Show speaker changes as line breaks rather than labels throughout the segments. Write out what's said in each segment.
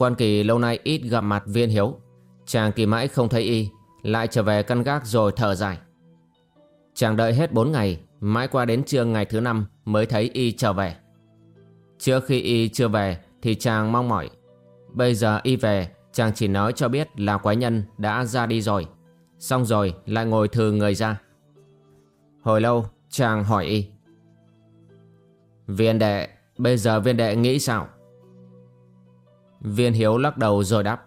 Quan kỳ lâu nay ít gặp mặt viên hiếu. Chàng kỳ mãi không thấy y, Lại trở về căn gác rồi thở dài. Chàng đợi hết 4 ngày, Mãi qua đến trưa ngày thứ năm Mới thấy y trở về. Trước khi y chưa về Thì chàng mong mỏi. Bây giờ y về, Chàng chỉ nói cho biết là quái nhân đã ra đi rồi. Xong rồi lại ngồi thừ người ra. Hồi lâu, chàng hỏi y. Viên đệ, Bây giờ viên đệ nghĩ sao? Viên Hiếu lắc đầu rồi đáp.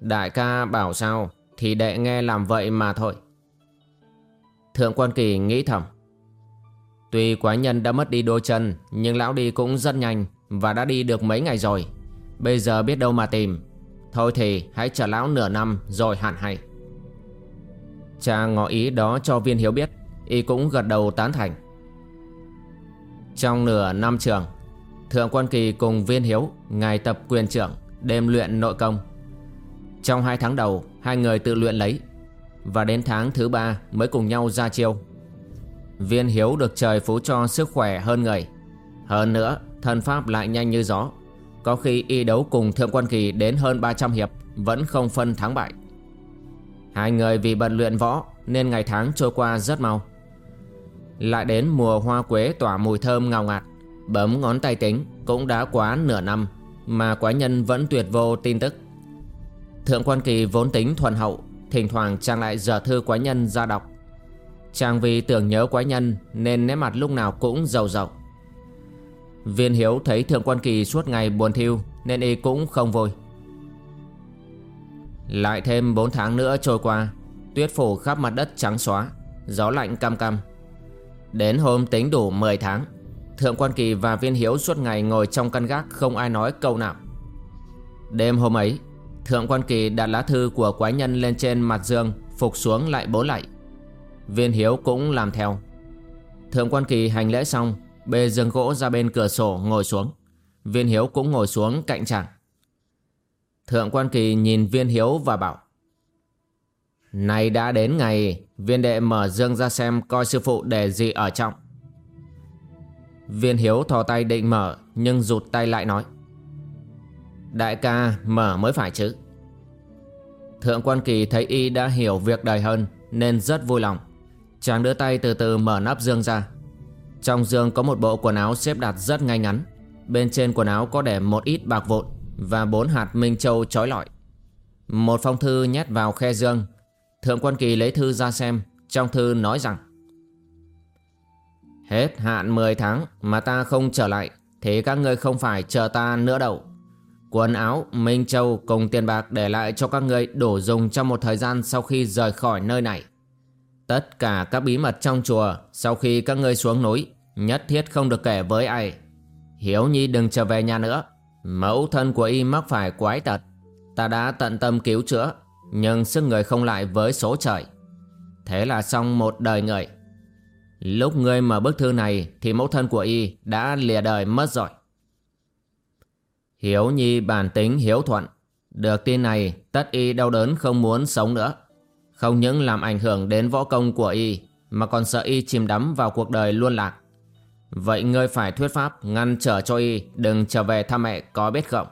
Đại ca bảo sao, Thì đệ nghe làm vậy mà thôi. Thượng quan kỳ nghĩ thầm. Tuy quái nhân đã mất đi đôi chân, Nhưng lão đi cũng rất nhanh Và đã đi được mấy ngày rồi. Bây giờ biết đâu mà tìm. Thôi thì hãy chờ lão nửa năm rồi hẳn hay. Cha ngỏ ý đó cho viên hiếu biết. Y cũng gật đầu tán thành. Trong nửa năm trường Thượng quan kỳ cùng viên hiếu Ngày tập quyền trưởng, Đêm luyện nội công. Trong hai tháng đầu, Hai người tự luyện lấy. Và đến tháng thứ ba mới cùng nhau ra chiêu. Viên hiếu được trời phú cho sức khỏe hơn người. Hơn nữa, Thân pháp lại nhanh như gió. Có khi y đấu cùng thượng quan kỳ đến hơn 300 hiệp, Vẫn không phân thắng bại. Hai người vì bận luyện võ Nên ngày tháng trôi qua rất mau. Lại đến mùa hoa quế tỏa mùi thơm ngào ngạt. Bấm ngón tay tính cũng đã quá nửa năm Mà quái nhân vẫn tuyệt vô tin tức. Thượng quan kỳ vốn tính thuần hậu, Thỉnh thoảng chàng lại dở thư quái nhân ra đọc. Chàng vì tưởng nhớ quái nhân Nên nét mặt lúc nào cũng giàu giàu Viên hiếu thấy thượng quan kỳ suốt ngày buồn thiêu Nên y cũng không vui Lại thêm 4 tháng nữa trôi qua, Tuyết phủ khắp mặt đất trắng xóa, Gió lạnh cam cam. Đến hôm tính đủ 10 tháng Thượng quan kỳ và viên hiếu suốt ngày ngồi trong căn gác không ai nói câu nào. Đêm hôm ấy, Thượng quan kỳ đặt lá thư của quái nhân lên trên mặt dương Phục xuống lại bố lại. Viên hiếu cũng làm theo. Thượng quan kỳ hành lễ xong, Bê giường gỗ ra bên cửa sổ ngồi xuống. Viên hiếu cũng ngồi xuống cạnh chàng. Thượng quan kỳ nhìn viên hiếu và bảo, Này đã đến ngày, Viên đệ mở dương ra xem coi sư phụ để gì ở trong. Viên Hiếu thò tay định mở, Nhưng rụt tay lại nói. Đại ca, mở mới phải chứ. Thượng quan kỳ thấy y đã hiểu việc đời hơn, Nên rất vui lòng. Chàng đưa tay từ từ mở nắp dương ra. Trong dương có một bộ quần áo xếp đặt rất ngay ngắn. Bên trên quần áo có để một ít bạc vụn Và bốn hạt minh châu trói lọi. Một phong thư nhét vào khe dương. Thượng quan kỳ lấy thư ra xem, Trong thư nói rằng Hết hạn 10 tháng mà ta không trở lại Thì các ngươi không phải chờ ta nữa đâu. Quần áo, Minh Châu cùng tiền bạc để lại cho các ngươi đủ dùng trong một thời gian sau khi rời khỏi nơi này. Tất cả các bí mật trong chùa sau khi các ngươi xuống núi Nhất thiết không được kể với ai. Hiếu Nhi đừng trở về nhà nữa. Mẫu thân của y mắc phải quái tật. Ta đã tận tâm cứu chữa Nhưng sức người không lại với số trời. Thế là xong một đời người Lúc ngươi mở bức thư này thì mẫu thân của y đã lìa đời mất rồi. Hiếu Nhi bản tính hiếu thuận. Được tin này, tất y đau đớn không muốn sống nữa. Không những làm ảnh hưởng đến võ công của y, mà còn sợ y chìm đắm vào cuộc đời luân lạc. Vậy ngươi phải thuyết pháp ngăn trở cho y đừng trở về thăm mẹ có biết không?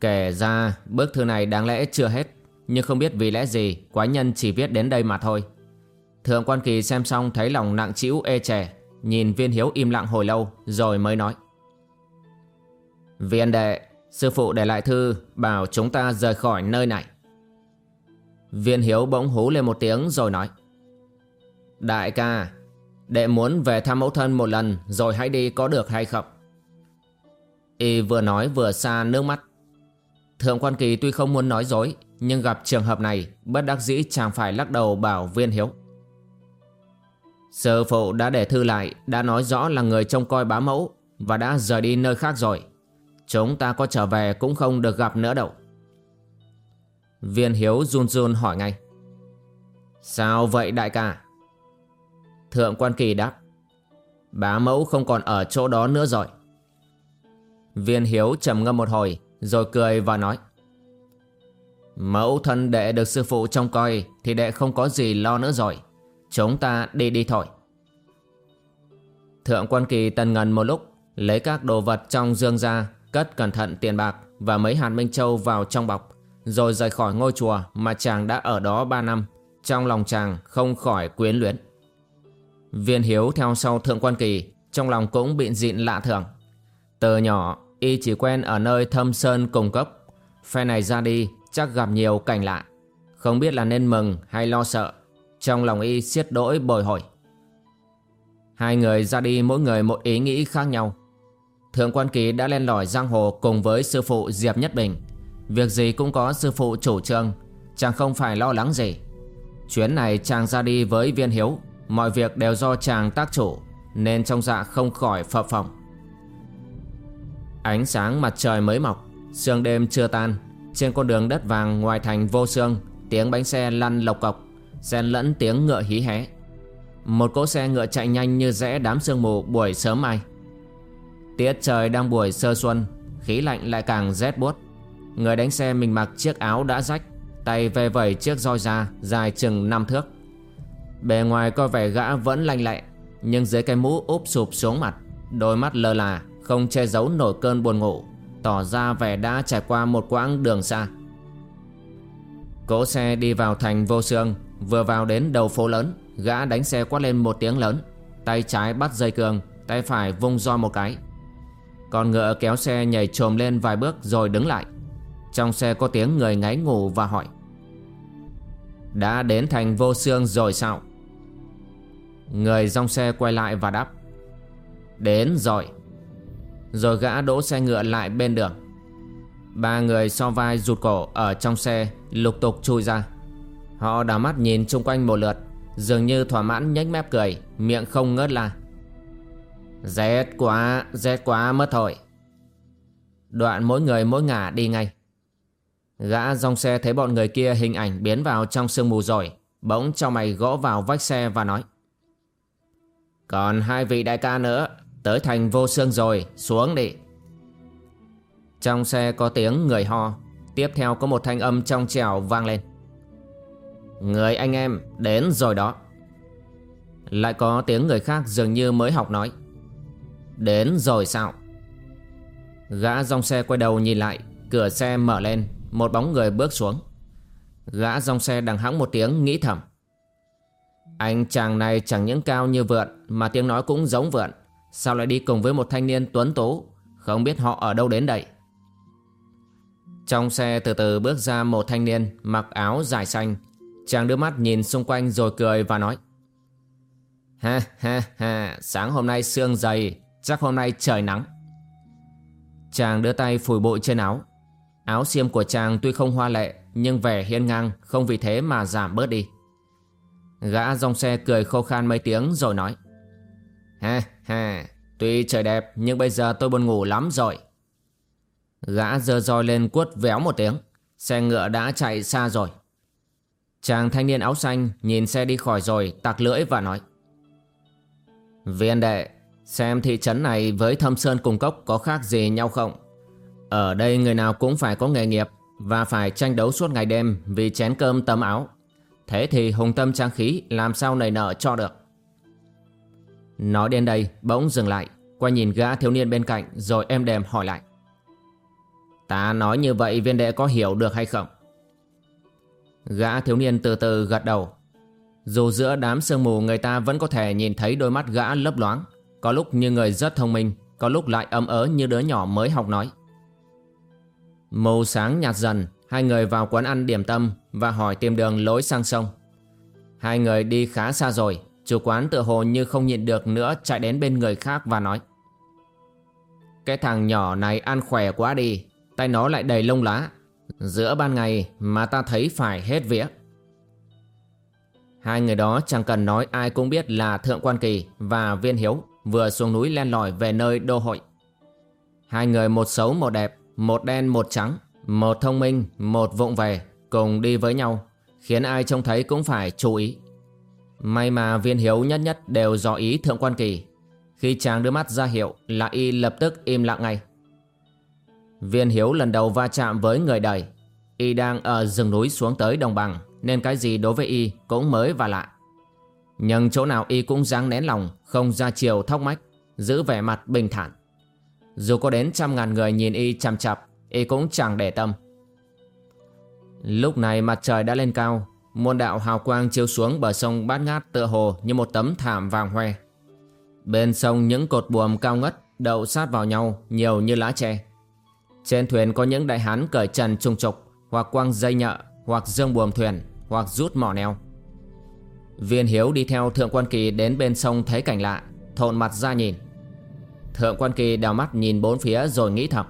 Kể ra, bức thư này đáng lẽ chưa hết. Nhưng không biết vì lẽ gì, Quái nhân chỉ viết đến đây mà thôi Thượng quan kỳ xem xong thấy lòng nặng trĩu ê chề, Nhìn viên hiếu im lặng hồi lâu Rồi mới nói. Viên đệ, Sư phụ để lại thư, Bảo chúng ta rời khỏi nơi này. Viên hiếu bỗng hú lên một tiếng rồi nói. Đại ca, Đệ muốn về thăm mẫu thân một lần Rồi hãy đi có được hay không? Y vừa nói vừa xa nước mắt. Thượng quan kỳ tuy không muốn nói dối, Nhưng gặp trường hợp này, Bất đắc dĩ chàng phải lắc đầu bảo viên hiếu. Sư phụ đã để thư lại, Đã nói rõ là người trông coi bá mẫu Và đã rời đi nơi khác rồi. Chúng ta có trở về cũng không được gặp nữa đâu. Viên hiếu run run hỏi ngay. Sao vậy đại ca? Thượng quan kỳ đáp. Bá mẫu không còn ở chỗ đó nữa rồi. Viên hiếu trầm ngâm một hồi, Rồi cười và nói. Mẫu thân đệ được sư phụ trông coi Thì đệ không có gì lo nữa rồi. Chúng ta đi đi thôi. Thượng quan kỳ tần ngần một lúc, Lấy các đồ vật trong dương ra, Cất cẩn thận tiền bạc Và mấy hạt minh châu vào trong bọc, Rồi rời khỏi ngôi chùa Mà chàng đã ở đó 3 năm. Trong lòng chàng không khỏi quyến luyến. Viên hiếu theo sau thượng quan kỳ, Trong lòng cũng bị dịn lạ thường. Từ nhỏ, y chỉ quen ở nơi thâm sơn cùng cấp Phe này ra đi chắc gặp nhiều cảnh lạ. Không biết là nên mừng hay lo sợ trong lòng y xiết đỗi bồi hồi. Hai người ra đi mỗi người một ý nghĩ khác nhau. Thượng quan kỳ đã lên lỏi giang hồ cùng với sư phụ Diệp Nhất Bình. Việc gì cũng có sư phụ chủ trương, Chàng không phải lo lắng gì. Chuyến này chàng ra đi với viên hiếu, Mọi việc đều do chàng tác chủ, Nên trong dạ không khỏi phập phồng. Ánh sáng mặt trời mới mọc, Sương đêm chưa tan, Trên con đường đất vàng ngoài thành vô sương, Tiếng bánh xe lăn lộc cọc xen lẫn tiếng ngựa hí hé. Một cỗ xe ngựa chạy nhanh như rẽ đám sương mù buổi sớm mai. Tiết trời đang buổi sơ xuân, Khí lạnh lại càng rét buốt. Người đánh xe mình mặc chiếc áo đã rách, Tay ve vẩy chiếc roi da Dài chừng năm thước. Bề ngoài coi vẻ gã vẫn lanh lẹ, Nhưng dưới cái mũ úp sụp xuống mặt, Đôi mắt lơ là, Không che giấu nổi cơn buồn ngủ, Tỏ ra vẻ đã trải qua một quãng đường xa. Cỗ xe đi vào thành vô sương. Vừa vào đến đầu phố lớn, Gã đánh xe quát lên một tiếng lớn, Tay trái bắt dây cương, Tay phải vung roi một cái. Còn ngựa kéo xe nhảy trồm lên vài bước rồi đứng lại. Trong xe có tiếng người ngáy ngủ và hỏi, Đã đến thành vô xương rồi sao? Người dòng xe quay lại và đáp, Đến rồi. Rồi gã đỗ xe ngựa lại bên đường. Ba người so vai rụt cổ ở trong xe, Lục tục chui ra. Họ đảo mắt nhìn chung quanh một lượt Dường như thỏa mãn nhếch mép cười Miệng không ngớt la. Rét quá, rét quá mất thôi. Đoạn mỗi người mỗi ngả đi ngay. Gã dòng xe thấy bọn người kia hình ảnh biến vào trong sương mù rồi Bỗng cho mày gõ vào vách xe và nói. Còn hai vị đại ca nữa Tới thành vô xương rồi Xuống đi. Trong xe có tiếng người ho Tiếp theo có một thanh âm trong trèo vang lên. Người anh em, đến rồi đó. Lại có tiếng người khác dường như mới học nói. Đến rồi sao? Gã dòng xe quay đầu nhìn lại, Cửa xe mở lên, Một bóng người bước xuống. Gã dòng xe đằng hắng một tiếng nghĩ thầm. Anh chàng này chẳng những cao như vượn, Mà tiếng nói cũng giống vượn. Sao lại đi cùng với một thanh niên tuấn tú? Không biết họ ở đâu đến đây? Trong xe từ từ bước ra một thanh niên Mặc áo dài xanh Chàng đưa mắt nhìn xung quanh rồi cười và nói, Ha ha ha, Sáng hôm nay sương dày, Chắc hôm nay trời nắng. Chàng đưa tay phủi bụi trên áo. Áo xiêm của chàng tuy không hoa lệ, Nhưng vẻ hiên ngang Không vì thế mà giảm bớt đi. Gã dòng xe cười khô khan mấy tiếng rồi nói, Ha ha, Tuy trời đẹp, nhưng bây giờ tôi buồn ngủ lắm rồi. Gã dơ roi lên quất véo một tiếng. Xe ngựa đã chạy xa rồi. Chàng thanh niên áo xanh nhìn xe đi khỏi rồi tặc lưỡi và nói, Viên đệ, Xem thị trấn này với thâm sơn cùng cốc có khác gì nhau không? Ở đây người nào cũng phải có nghề nghiệp Và phải tranh đấu suốt ngày đêm vì chén cơm tấm áo. Thế thì hùng tâm trang khí làm sao nảy nợ cho được? Nói đến đây, bỗng dừng lại Quay nhìn gã thiếu niên bên cạnh rồi em đềm hỏi lại, Ta nói như vậy viên đệ có hiểu được hay không? Gã thiếu niên từ từ gật đầu. Dù giữa đám sương mù người ta vẫn có thể nhìn thấy đôi mắt gã lấp loáng. Có lúc như người rất thông minh, Có lúc lại ấm ớ như đứa nhỏ mới học nói. Màu sáng nhạt dần, Hai người vào quán ăn điểm tâm Và hỏi tìm đường lối sang sông. Hai người đi khá xa rồi, Chủ quán tự hồ như không nhịn được nữa Chạy đến bên người khác và nói. Cái thằng nhỏ này ăn khỏe quá đi, Tay nó lại đầy lông lá. Giữa ban ngày mà ta thấy phải hết vía Hai người đó chẳng cần nói ai cũng biết là Thượng Quan Kỳ và Viên Hiếu vừa xuống núi len lỏi về nơi đô hội. Hai người một xấu một đẹp, một đen một trắng, một thông minh, một vụng về, cùng đi với nhau, khiến ai trông thấy cũng phải chú ý. May mà Viên Hiếu nhất nhất đều dò ý Thượng Quan Kỳ. Khi chàng đưa mắt ra hiệu là y lập tức im lặng ngay. Viên Hiếu lần đầu va chạm với người đời. Y đang ở rừng núi xuống tới đồng bằng, Nên cái gì đối với Y cũng mới và lạ. Nhưng chỗ nào Y cũng ráng nén lòng, Không ra chiều thóc mách, Giữ vẻ mặt bình thản. Dù có đến trăm ngàn người nhìn Y chằm chặp, Y cũng chẳng để tâm. Lúc này mặt trời đã lên cao, Muôn đạo hào quang chiếu xuống bờ sông bát ngát tựa hồ như một tấm thảm vàng hoe. Bên sông những cột buồm cao ngất đậu sát vào nhau, nhiều như lá tre trên thuyền có những đại hán cởi trần trùng trục, Hoặc quăng dây nhợ, Hoặc dương buồm thuyền, Hoặc rút mỏ neo. Viên Hiếu đi theo Thượng Quan Kỳ đến bên sông thấy cảnh lạ, Thộn mặt ra nhìn. Thượng Quan Kỳ đào mắt nhìn bốn phía rồi nghĩ thầm.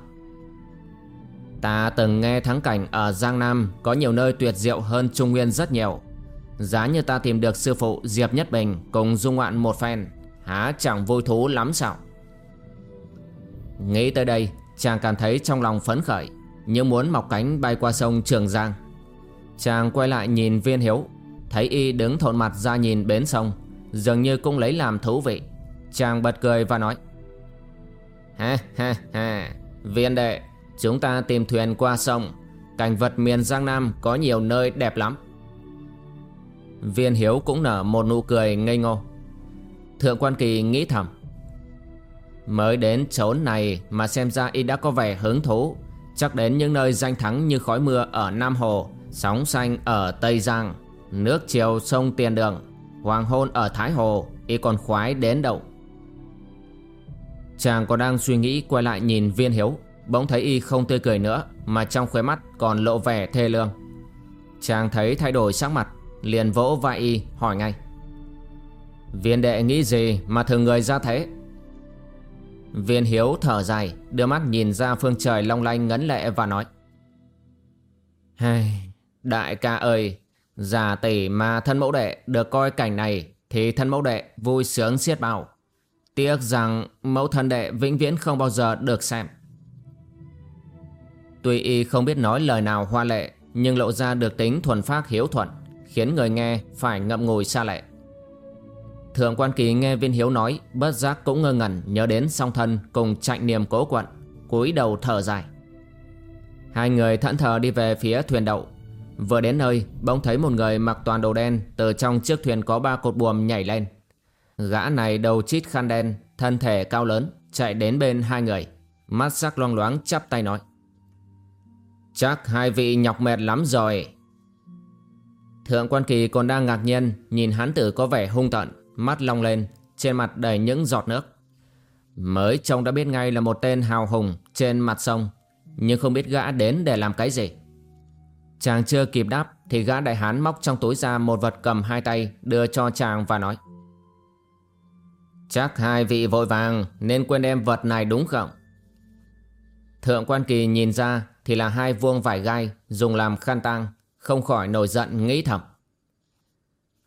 Ta từng nghe thắng cảnh ở Giang Nam Có nhiều nơi tuyệt diệu hơn Trung Nguyên rất nhiều. Giá như ta tìm được sư phụ Diệp Nhất Bình Cùng dung ngoạn một phen, Há chẳng vui thú lắm sao? Nghĩ tới đây Chàng cảm thấy trong lòng phấn khởi, Như muốn mọc cánh bay qua sông Trường Giang. Chàng quay lại nhìn viên hiếu, Thấy y đứng thộn mặt ra nhìn bến sông, Dường như cũng lấy làm thú vị. Chàng bật cười và nói, Ha ha ha, Viên đệ, Chúng ta tìm thuyền qua sông. Cảnh vật miền Giang Nam có nhiều nơi đẹp lắm. Viên Hiếu cũng nở một nụ cười ngây ngô. Thượng quan kỳ nghĩ thầm Mới đến chốn này mà xem ra y đã có vẻ hứng thú. Chắc đến những nơi danh thắng như khói mưa ở Nam Hồ, Sóng xanh ở Tây Giang, Nước chiều sông Tiền Đường, Hoàng hôn ở Thái Hồ, Y còn khoái đến đâu. Chàng còn đang suy nghĩ quay lại nhìn viên hiếu, Bỗng thấy y không tươi cười nữa Mà trong khóe mắt còn lộ vẻ thê lương. Chàng thấy thay đổi sắc mặt, Liền vỗ vai y hỏi ngay. Viên đệ nghĩ gì mà thường người ra thế? Viên Hiếu thở dài Đưa mắt nhìn ra phương trời long lanh ngấn lệ và nói Hai, Đại ca ơi Già tỷ mà thân mẫu đệ được coi cảnh này Thì thân mẫu đệ vui sướng xiết bao. Tiếc rằng mẫu thân đệ vĩnh viễn không bao giờ được xem. Tuy y không biết nói lời nào hoa lệ Nhưng lộ ra được tính thuần phác hiếu thuận Khiến người nghe phải ngậm ngùi xa lệ. Thượng quan kỳ nghe viên hiếu nói, Bất giác cũng ngơ ngẩn, nhớ đến song thân Cùng chạy niềm cố quận, cúi đầu thở dài. Hai người thẫn thờ đi về phía thuyền đậu. Vừa đến nơi, Bỗng thấy một người mặc toàn đồ đen Từ trong chiếc thuyền có ba cột buồm nhảy lên. Gã này đầu chít khăn đen, Thân thể cao lớn, Chạy đến bên hai người. Mắt sắc loang loáng chắp tay nói, Chắc hai vị nhọc mệt lắm rồi. Thượng quan kỳ còn đang ngạc nhiên, Nhìn hắn tử có vẻ hung tận mắt long lên, trên mặt đầy những giọt nước. Mới trông đã biết ngay là một tên hào hùng trên mặt sông, nhưng không biết gã đến để làm cái gì. Chàng chưa kịp đáp thì gã đại hán móc trong túi ra một vật cầm hai tay đưa cho chàng và nói. Chắc hai vị vội vàng nên quên đem vật này đúng không? Thượng quan kỳ nhìn ra thì là hai vuông vải gai dùng làm khăn tang, không khỏi nổi giận nghĩ thầm.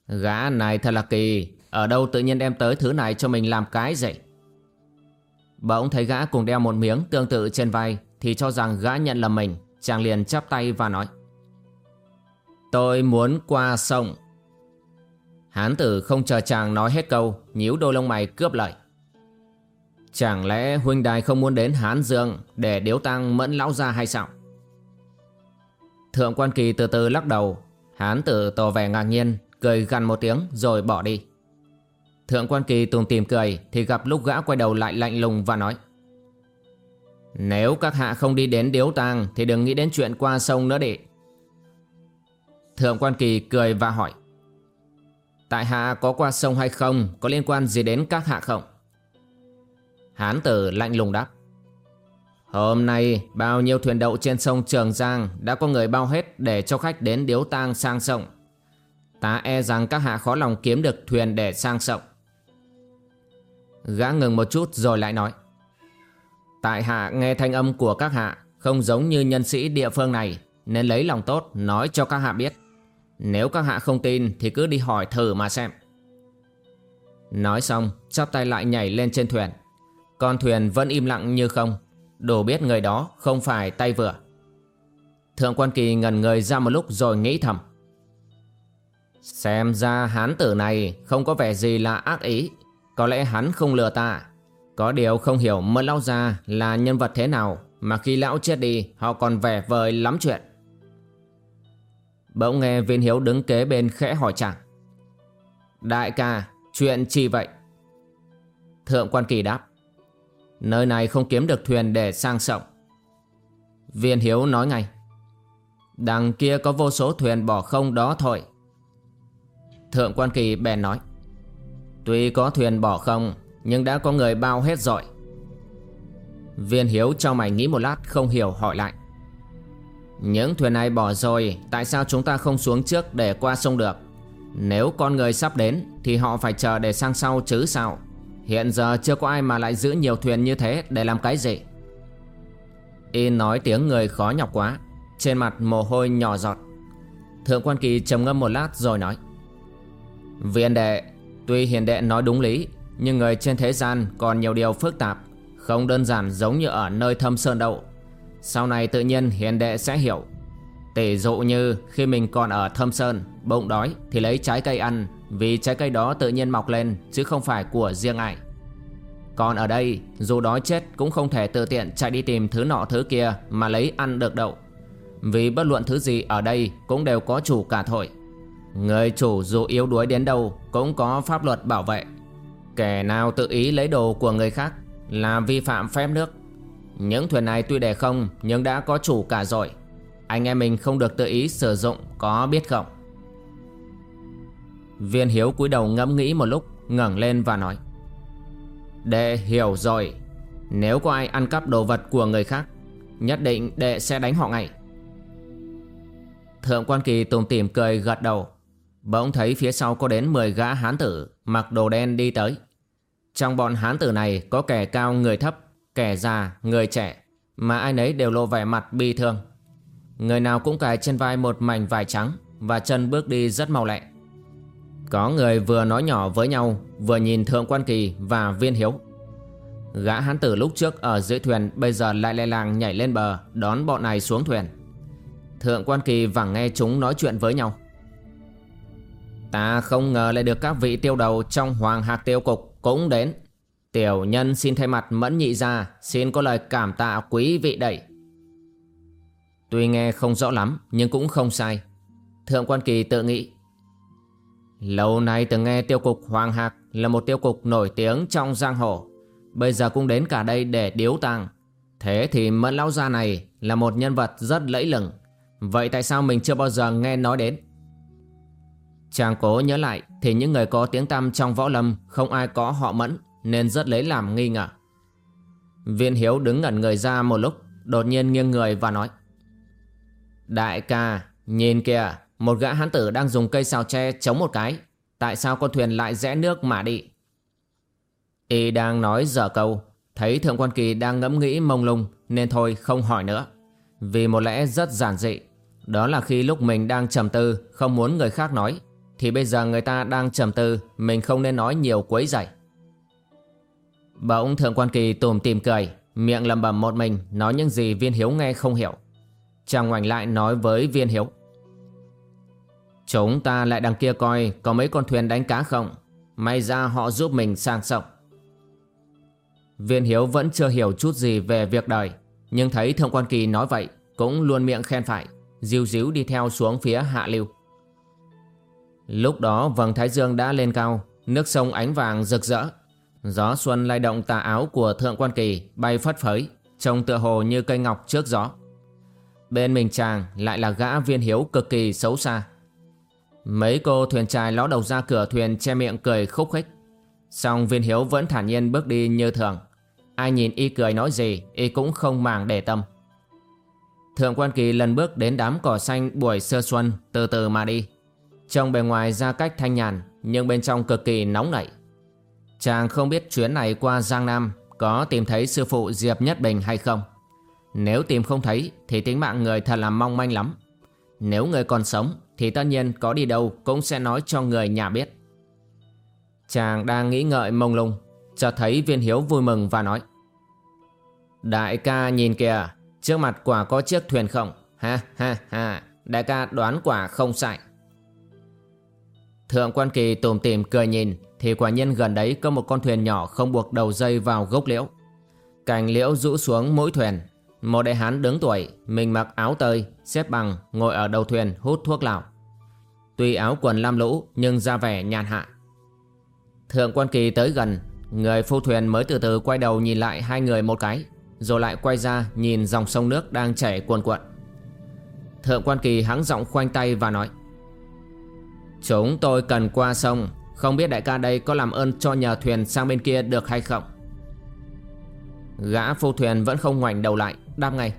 Gã này thật là kỳ, ở đâu tự nhiên đem tới thứ này cho mình làm cái gì Bỗng thấy gã cùng đeo một miếng tương tự trên vai, Thì cho rằng gã nhận là mình, Chàng liền chắp tay và nói, Tôi muốn qua sông. Hán tử không chờ chàng nói hết câu, nhíu đôi lông mày cướp lời. Chẳng lẽ huynh đài không muốn đến Hán Dương Để điếu tăng mẫn lão ra hay sao? Thượng quan kỳ từ từ lắc đầu. Hán tử tỏ vẻ ngạc nhiên, Cười gằn một tiếng rồi bỏ đi. Thượng quan kỳ tùng tìm cười Thì gặp lúc gã quay đầu lại lạnh lùng và nói Nếu các hạ không đi đến điếu Tàng, Thì đừng nghĩ đến chuyện qua sông nữa đệ. Thượng quan kỳ cười và hỏi Tại hạ có qua sông hay không Có liên quan gì đến các hạ không? Hán tử lạnh lùng đáp Hôm nay bao nhiêu thuyền đậu trên sông Trường Giang Đã có người bao hết để cho khách đến điếu tang sang sông. Ta e rằng các hạ khó lòng kiếm được thuyền để sang sông. Gã ngừng một chút rồi lại nói. Tại hạ nghe thanh âm của các hạ Không giống như nhân sĩ địa phương này, Nên lấy lòng tốt nói cho các hạ biết. Nếu các hạ không tin Thì cứ đi hỏi thử mà xem. Nói xong, chắp tay lại nhảy lên trên thuyền. Con thuyền vẫn im lặng như không Đủ biết người đó không phải tay vừa. Thượng quan kỳ ngần người ra một lúc rồi nghĩ thầm. Xem ra hán tử này không có vẻ gì là ác ý. Có lẽ hắn không lừa ta. Có điều không hiểu mơ lão gia là nhân vật thế nào Mà khi lão chết đi họ còn vẻ vời lắm chuyện. Bỗng nghe viên hiếu đứng kế bên khẽ hỏi chẳng Đại ca, chuyện chi vậy? Thượng quan kỳ đáp. Nơi này không kiếm được thuyền để sang sông. Viên hiếu nói ngay. Đằng kia có vô số thuyền bỏ không đó thôi. Thượng quan kỳ bèn nói. Tuy có thuyền bỏ không, Nhưng đã có người bao hết rồi. Viên hiếu cho mày nghĩ một lát, không hiểu hỏi lại. Những thuyền này bỏ rồi, Tại sao chúng ta không xuống trước để qua sông được? Nếu con người sắp đến, Thì họ phải chờ để sang sau chứ sao? Hiện giờ chưa có ai mà lại giữ nhiều thuyền như thế để làm cái gì? Y nói tiếng người khó nhọc quá, Trên mặt mồ hôi nhỏ giọt. Thượng quan kỳ trầm ngâm một lát rồi nói. Viên đệ Tuy hiền đệ nói đúng lý, Nhưng người trên thế gian còn nhiều điều phức tạp, Không đơn giản giống như ở nơi thâm sơn đậu Sau này tự nhiên hiền đệ sẽ hiểu. Tỷ dụ như khi mình còn ở thâm sơn, Bụng đói thì lấy trái cây ăn, Vì trái cây đó tự nhiên mọc lên, Chứ không phải của riêng ai. Còn ở đây, dù đói chết Cũng không thể tự tiện chạy đi tìm thứ nọ thứ kia Mà lấy ăn được đậu Vì bất luận thứ gì ở đây Cũng đều có chủ cả thôi. Người chủ dù yếu đuối đến đâu Cũng có pháp luật bảo vệ. Kẻ nào tự ý lấy đồ của người khác Là vi phạm phép nước. Những thuyền này tuy để không, Nhưng đã có chủ cả rồi. Anh em mình không được tự ý sử dụng, Có biết không? Viên hiếu cúi đầu ngẫm nghĩ một lúc, ngẩng lên và nói. Đệ hiểu rồi. Nếu có ai ăn cắp đồ vật của người khác, Nhất định đệ sẽ đánh họ ngay. Thượng quan kỳ tùng tìm cười gật đầu. Bỗng thấy phía sau có đến 10 gã hán tử Mặc đồ đen đi tới. Trong bọn hán tử này có kẻ cao người thấp Kẻ già, người trẻ Mà ai nấy đều lộ vẻ mặt bi thương. Người nào cũng cài trên vai một mảnh vải trắng Và chân bước đi rất mau lẹ. Có người vừa nói nhỏ với nhau Vừa nhìn Thượng Quan Kỳ và Viên Hiếu. Gã hán tử lúc trước ở dưới thuyền Bây giờ lại lè làng nhảy lên bờ Đón bọn này xuống thuyền. Thượng Quan Kỳ vẳng nghe chúng nói chuyện với nhau. Ta không ngờ lại được các vị tiêu đầu trong Hoàng Hạc Tiêu Cục cũng đến. Tiểu nhân xin thay mặt mẫn nhị ra, xin có lời cảm tạ quý vị đẩy. Tuy nghe không rõ lắm, nhưng cũng không sai. Thượng quan kỳ tự nghĩ. Lâu nay từng nghe tiêu cục Hoàng Hạc là một tiêu cục nổi tiếng trong giang hồ. Bây giờ cũng đến cả đây để điếu tàng. Thế thì mẫn lão gia này là một nhân vật rất lẫy lừng. Vậy tại sao mình chưa bao giờ nghe nói đến? Chàng cố nhớ lại thì những người có tiếng tăm trong võ lâm không ai có họ mẫn nên rất lấy làm nghi ngờ. Viên Hiếu đứng ngẩn người ra một lúc đột nhiên nghiêng người và nói Đại ca, nhìn kìa, một gã hán tử đang dùng cây xào tre chống một cái. Tại sao con thuyền lại rẽ nước mà đi? Y đang nói dở câu, thấy Thượng Quan Kỳ đang ngẫm nghĩ mông lung nên thôi không hỏi nữa. Vì một lẽ rất giản dị, đó là khi lúc mình đang trầm tư không muốn người khác nói thì bây giờ người ta đang trầm tư, Mình không nên nói nhiều quấy rầy. Bỗng thượng quan kỳ tùm tìm cười, Miệng lầm bầm một mình, Nói những gì viên hiếu nghe không hiểu. Chàng ngoảnh lại nói với viên hiếu. Chúng ta lại đằng kia coi Có mấy con thuyền đánh cá không? May ra họ giúp mình sang sông. Viên hiếu vẫn chưa hiểu chút gì về việc đời, Nhưng thấy thượng quan kỳ nói vậy, Cũng luôn miệng khen phải diu díu đi theo xuống phía hạ lưu. Lúc đó vầng thái dương đã lên cao, nước sông ánh vàng rực rỡ. Gió xuân lay động tà áo của thượng quan kỳ bay phất phới, trông tựa hồ như cây ngọc trước gió. Bên mình chàng lại là gã viên hiếu cực kỳ xấu xa, Mấy cô thuyền trai ló đầu ra cửa thuyền che miệng cười khúc khích. Xong viên hiếu vẫn thản nhiên bước đi như thường. Ai nhìn y cười nói gì Y cũng không màng để tâm. Thượng quan kỳ lần bước đến đám cỏ xanh buổi sơ xuân Từ từ mà đi. Trông bề ngoài ra cách thanh nhàn, Nhưng bên trong cực kỳ nóng nảy. Chàng không biết chuyến này qua Giang Nam Có tìm thấy sư phụ Diệp Nhất Bình hay không. Nếu tìm không thấy, Thì tính mạng người thật là mong manh lắm. Nếu người còn sống, Thì tất nhiên có đi đâu Cũng sẽ nói cho người nhà biết. Chàng đang nghĩ ngợi mông lung Cho thấy viên hiếu vui mừng và nói, Đại ca nhìn kìa, Trước mặt quả có chiếc thuyền không? Ha ha ha, Đại ca đoán quả không sai. Thượng quan kỳ tùm tìm cười nhìn, Thì quả nhiên gần đấy có một con thuyền nhỏ Không buộc đầu dây vào gốc liễu. Cành liễu rũ xuống mũi thuyền. Một đại hán đứng tuổi, Mình mặc áo tơi, Xếp bằng, ngồi ở đầu thuyền hút thuốc lào. Tuy áo quần lam lũ, Nhưng ra vẻ nhàn hạ. Thượng quan kỳ tới gần, Người phu thuyền mới từ từ quay đầu nhìn lại hai người một cái, Rồi lại quay ra nhìn dòng sông nước đang chảy cuồn cuộn. Thượng quan kỳ hắng giọng khoanh tay và nói Chúng tôi cần qua sông. Không biết đại ca đây có làm ơn cho nhờ thuyền sang bên kia được hay không? Gã phu thuyền vẫn không ngoảnh đầu lại, Đáp ngay.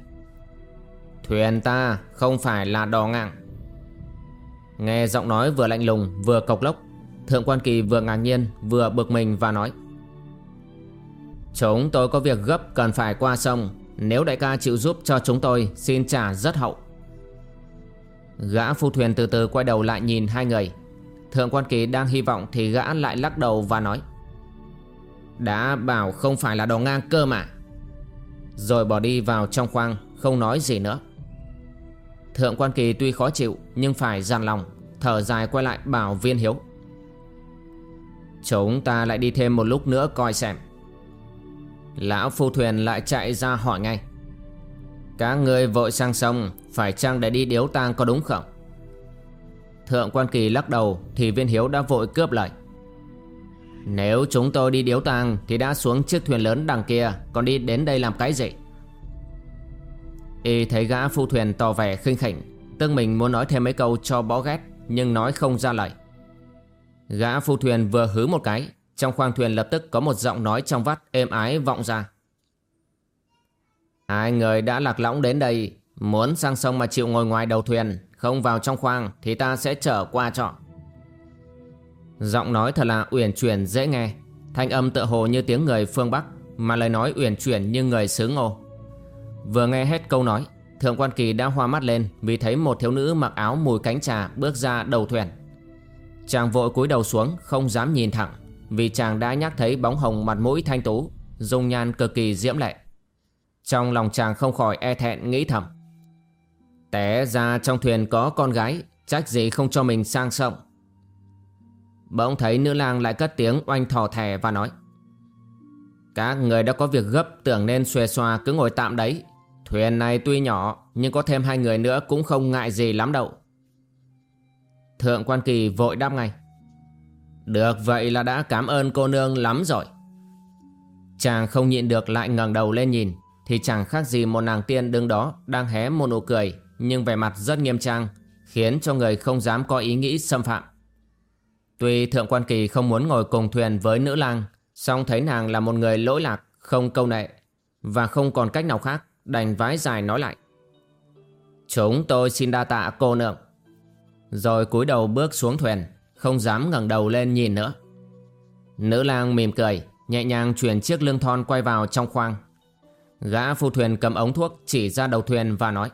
Thuyền ta không phải là đò ngang. Nghe giọng nói vừa lạnh lùng, vừa cộc lốc, Thượng quan kỳ vừa ngạc nhiên, vừa bực mình và nói. Chúng tôi có việc gấp cần phải qua sông. Nếu đại ca chịu giúp cho chúng tôi, Xin trả rất hậu. Gã phu thuyền từ từ quay đầu lại nhìn hai người. Thượng quan kỳ đang hy vọng Thì gã lại lắc đầu và nói, Đã bảo không phải là đồ ngang cơ mà. Rồi bỏ đi vào trong khoang, Không nói gì nữa. Thượng quan kỳ tuy khó chịu, Nhưng phải giàn lòng, Thở dài quay lại bảo viên hiếu, Chúng ta lại đi thêm một lúc nữa coi xem. Lão phu thuyền lại chạy ra hỏi ngay các người vội sang sông, Phải chăng để đi điếu tang có đúng không? Thượng quan kỳ lắc đầu, Thì viên hiếu đã vội cướp lại. Nếu chúng tôi đi điếu tang Thì đã xuống chiếc thuyền lớn đằng kia, Còn đi đến đây làm cái gì? Y thấy gã phu thuyền tỏ vẻ khinh khỉnh, Tức mình muốn nói thêm mấy câu cho bó ghét, Nhưng nói không ra lời. Gã phu thuyền vừa hứ một cái, Trong khoang thuyền lập tức có một giọng nói trong vắt êm ái vọng ra. Hai người đã lạc lõng đến đây. Muốn sang sông mà chịu ngồi ngoài đầu thuyền, Không vào trong khoang, Thì ta sẽ trở qua trọ. Giọng nói thật là uyển chuyển dễ nghe. Thanh âm tựa hồ như tiếng người phương Bắc, Mà lời nói uyển chuyển như người xứ ngô. Vừa nghe hết câu nói, Thượng quan kỳ đã hoa mắt lên Vì thấy một thiếu nữ mặc áo mùi cánh trà Bước ra đầu thuyền. Chàng vội cúi đầu xuống, không dám nhìn thẳng, Vì chàng đã nhắc thấy bóng hồng mặt mũi thanh tú, Dung nhan cực kỳ diễm lệ. Trong lòng chàng không khỏi e thẹn, nghĩ thầm. Té ra trong thuyền có con gái, Trách gì không cho mình sang sông. Bỗng thấy nữ lang lại cất tiếng oanh thò thẻ và nói, Các người đã có việc gấp, tưởng nên xuề xòa cứ ngồi tạm đấy. Thuyền này tuy nhỏ, nhưng có thêm hai người nữa cũng không ngại gì lắm đâu. Thượng quan kỳ vội đáp ngay, Được vậy là đã cảm ơn cô nương lắm rồi. Chàng không nhịn được lại ngẩng đầu lên nhìn. Thì chẳng khác gì một nàng tiên đứng đó Đang hé một nụ cười, Nhưng vẻ mặt rất nghiêm trang, Khiến cho người không dám có ý nghĩ xâm phạm. Tuy Thượng quan kỳ không muốn ngồi cùng thuyền với nữ lang, song thấy nàng là một người lỗi lạc, Không câu nệ, Và không còn cách nào khác, Đành vái dài nói lại. Chúng tôi xin đa tạ cô nương rồi cúi đầu bước xuống thuyền, Không dám ngẩng đầu lên nhìn nữa. Nữ lang mỉm cười, Nhẹ nhàng chuyển chiếc lưng thon quay vào trong khoang. Gã phu thuyền cầm ống thuốc Chỉ ra đầu thuyền và nói,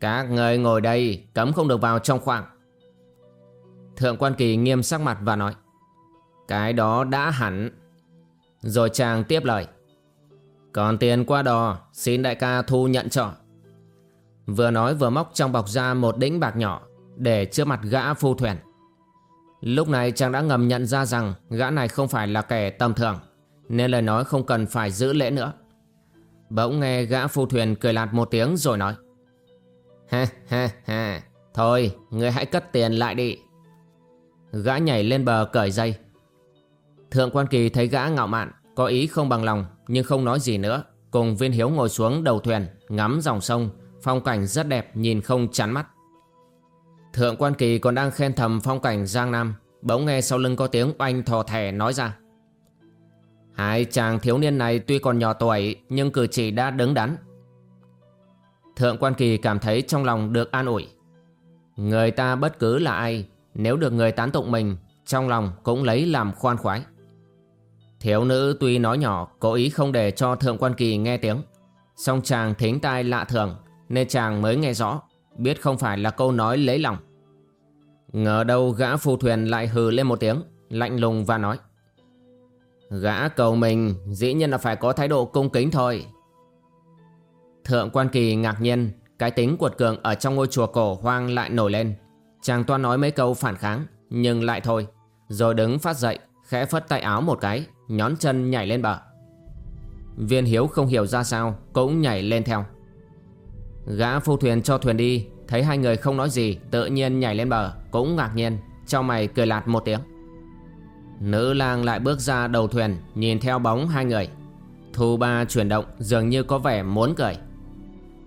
Các người ngồi đây, Cấm không được vào trong khoang Thượng quan kỳ nghiêm sắc mặt và nói, Cái đó đã hẳn. Rồi chàng tiếp lời, Còn tiền qua đò, Xin đại ca thu nhận cho. Vừa nói vừa móc trong bọc ra một đĩnh bạc nhỏ Để trước mặt gã phu thuyền. Lúc này chàng đã ngầm nhận ra rằng Gã này không phải là kẻ tầm thường, Nên lời nói không cần phải giữ lễ nữa. Bỗng nghe gã phu thuyền cười lạt một tiếng rồi nói. Ha ha ha. Thôi người hãy cất tiền lại đi. Gã nhảy lên bờ cởi dây. Thượng quan kỳ thấy gã ngạo mạn, Có ý không bằng lòng, Nhưng không nói gì nữa. Cùng viên hiếu ngồi xuống đầu thuyền, Ngắm dòng sông, Phong cảnh rất đẹp, nhìn không chán mắt. Thượng quan kỳ còn đang khen thầm phong cảnh Giang Nam, Bỗng nghe sau lưng có tiếng oanh thò thẻ nói ra. Hai chàng thiếu niên này tuy còn nhỏ tuổi, Nhưng cử chỉ đã đứng đắn. Thượng quan kỳ cảm thấy trong lòng được an ủi. Người ta bất cứ là ai, Nếu được người tán tụng mình, Trong lòng cũng lấy làm khoan khoái. Thiếu nữ tuy nói nhỏ, Cố ý không để cho thượng quan kỳ nghe tiếng. Song chàng thính tai lạ thường, Nên chàng mới nghe rõ, Biết không phải là câu nói lấy lòng. Ngờ đâu gã phu thuyền lại hừ lên một tiếng, Lạnh lùng và nói. Gã cầu mình, Dĩ nhiên là phải có thái độ cung kính thôi. Thượng quan kỳ ngạc nhiên, Cái tính cuột cường ở trong ngôi chùa cổ hoang lại nổi lên. Chàng toan nói mấy câu phản kháng, Nhưng lại thôi. Rồi đứng phát dậy, Khẽ phất tay áo một cái, Nhón chân nhảy lên bờ. Viên hiếu không hiểu ra sao, Cũng nhảy lên theo. Gã phu thuyền cho thuyền đi, Thấy hai người không nói gì, Tự nhiên nhảy lên bờ, Cũng ngạc nhiên, Trong mày cười lạt một tiếng. Nữ lang lại bước ra đầu thuyền, Nhìn theo bóng hai người. Thu ba chuyển động, dường như có vẻ muốn cười.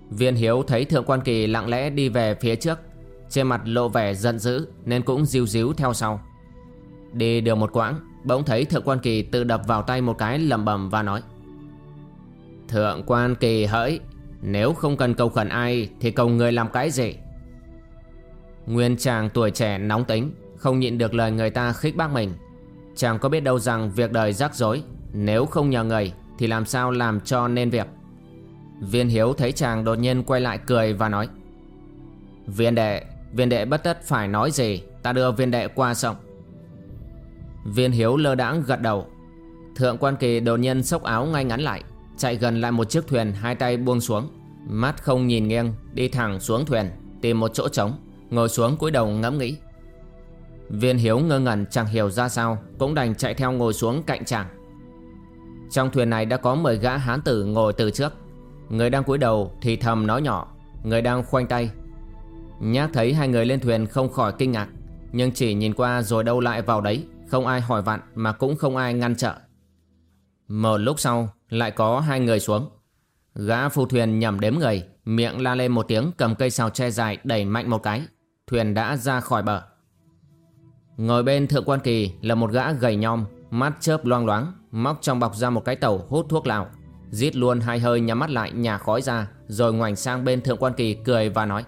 Viên hiếu thấy thượng quan kỳ lặng lẽ đi về phía trước. Trên mặt lộ vẻ giận dữ, Nên cũng diu díu theo sau. Đi được một quãng, Bỗng thấy thượng quan kỳ tự đập vào tay một cái lầm bầm và nói. Thượng quan kỳ hỡi, Nếu không cần cầu khẩn ai Thì cầu người làm cái gì? Nguyên chàng tuổi trẻ nóng tính, Không nhịn được lời người ta khích bác mình. Chàng có biết đâu rằng việc đời rắc rối, Nếu không nhờ người Thì làm sao làm cho nên việc? Viên hiếu thấy chàng đột nhiên quay lại cười và nói, Viên đệ Viên đệ bất tất phải nói gì, Ta đưa viên đệ qua sông. Viên hiếu lơ đãng gật đầu. Thượng quan kỳ đột nhiên xốc áo ngay ngắn lại, Chạy gần lại một chiếc thuyền hai tay buông xuống, Mắt không nhìn nghiêng, Đi thẳng xuống thuyền, Tìm một chỗ trống, Ngồi xuống cúi đầu ngẫm nghĩ. Viên hiếu ngơ ngẩn chẳng hiểu ra sao, Cũng đành chạy theo ngồi xuống cạnh chàng. Trong thuyền này đã có 10 gã hán tử ngồi từ trước. Người đang cúi đầu thì thầm nói nhỏ, Người đang khoanh tay. Nhác thấy hai người lên thuyền không khỏi kinh ngạc, Nhưng chỉ nhìn qua rồi đâu lại vào đấy, Không ai hỏi vặn mà cũng không ai ngăn trở. Một lúc sau, lại có hai người xuống. Gã phu thuyền nhầm đếm người, Miệng la lên một tiếng cầm cây xào tre dài đẩy mạnh một cái. Thuyền đã ra khỏi bờ. Ngồi bên thượng quan kỳ là một gã gầy nhom, Mắt chớp loang loáng, Móc trong bọc ra một cái tàu hút thuốc lào. Giết luôn hai hơi nhắm mắt lại nhà khói ra, Rồi ngoảnh sang bên thượng quan kỳ cười và nói.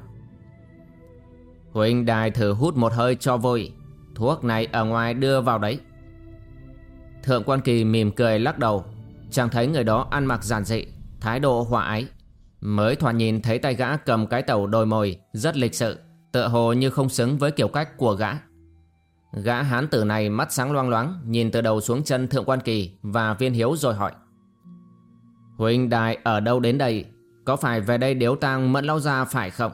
Huynh đài thử hút một hơi cho vui Thuốc này ở ngoài đưa vào đấy. Thượng quan kỳ mỉm cười lắc đầu Chàng thấy người đó ăn mặc giản dị, Thái độ hòa ái. Mới thoạt nhìn thấy tay gã cầm cái tàu đồi mồi, Rất lịch sự, Tựa hồ như không xứng với kiểu cách của gã. Gã hán tử này mắt sáng loang loáng, Nhìn từ đầu xuống chân thượng quan kỳ Và viên hiếu rồi hỏi Huynh đài ở đâu đến đây Có phải về đây điếu tang mẫn lao ra phải không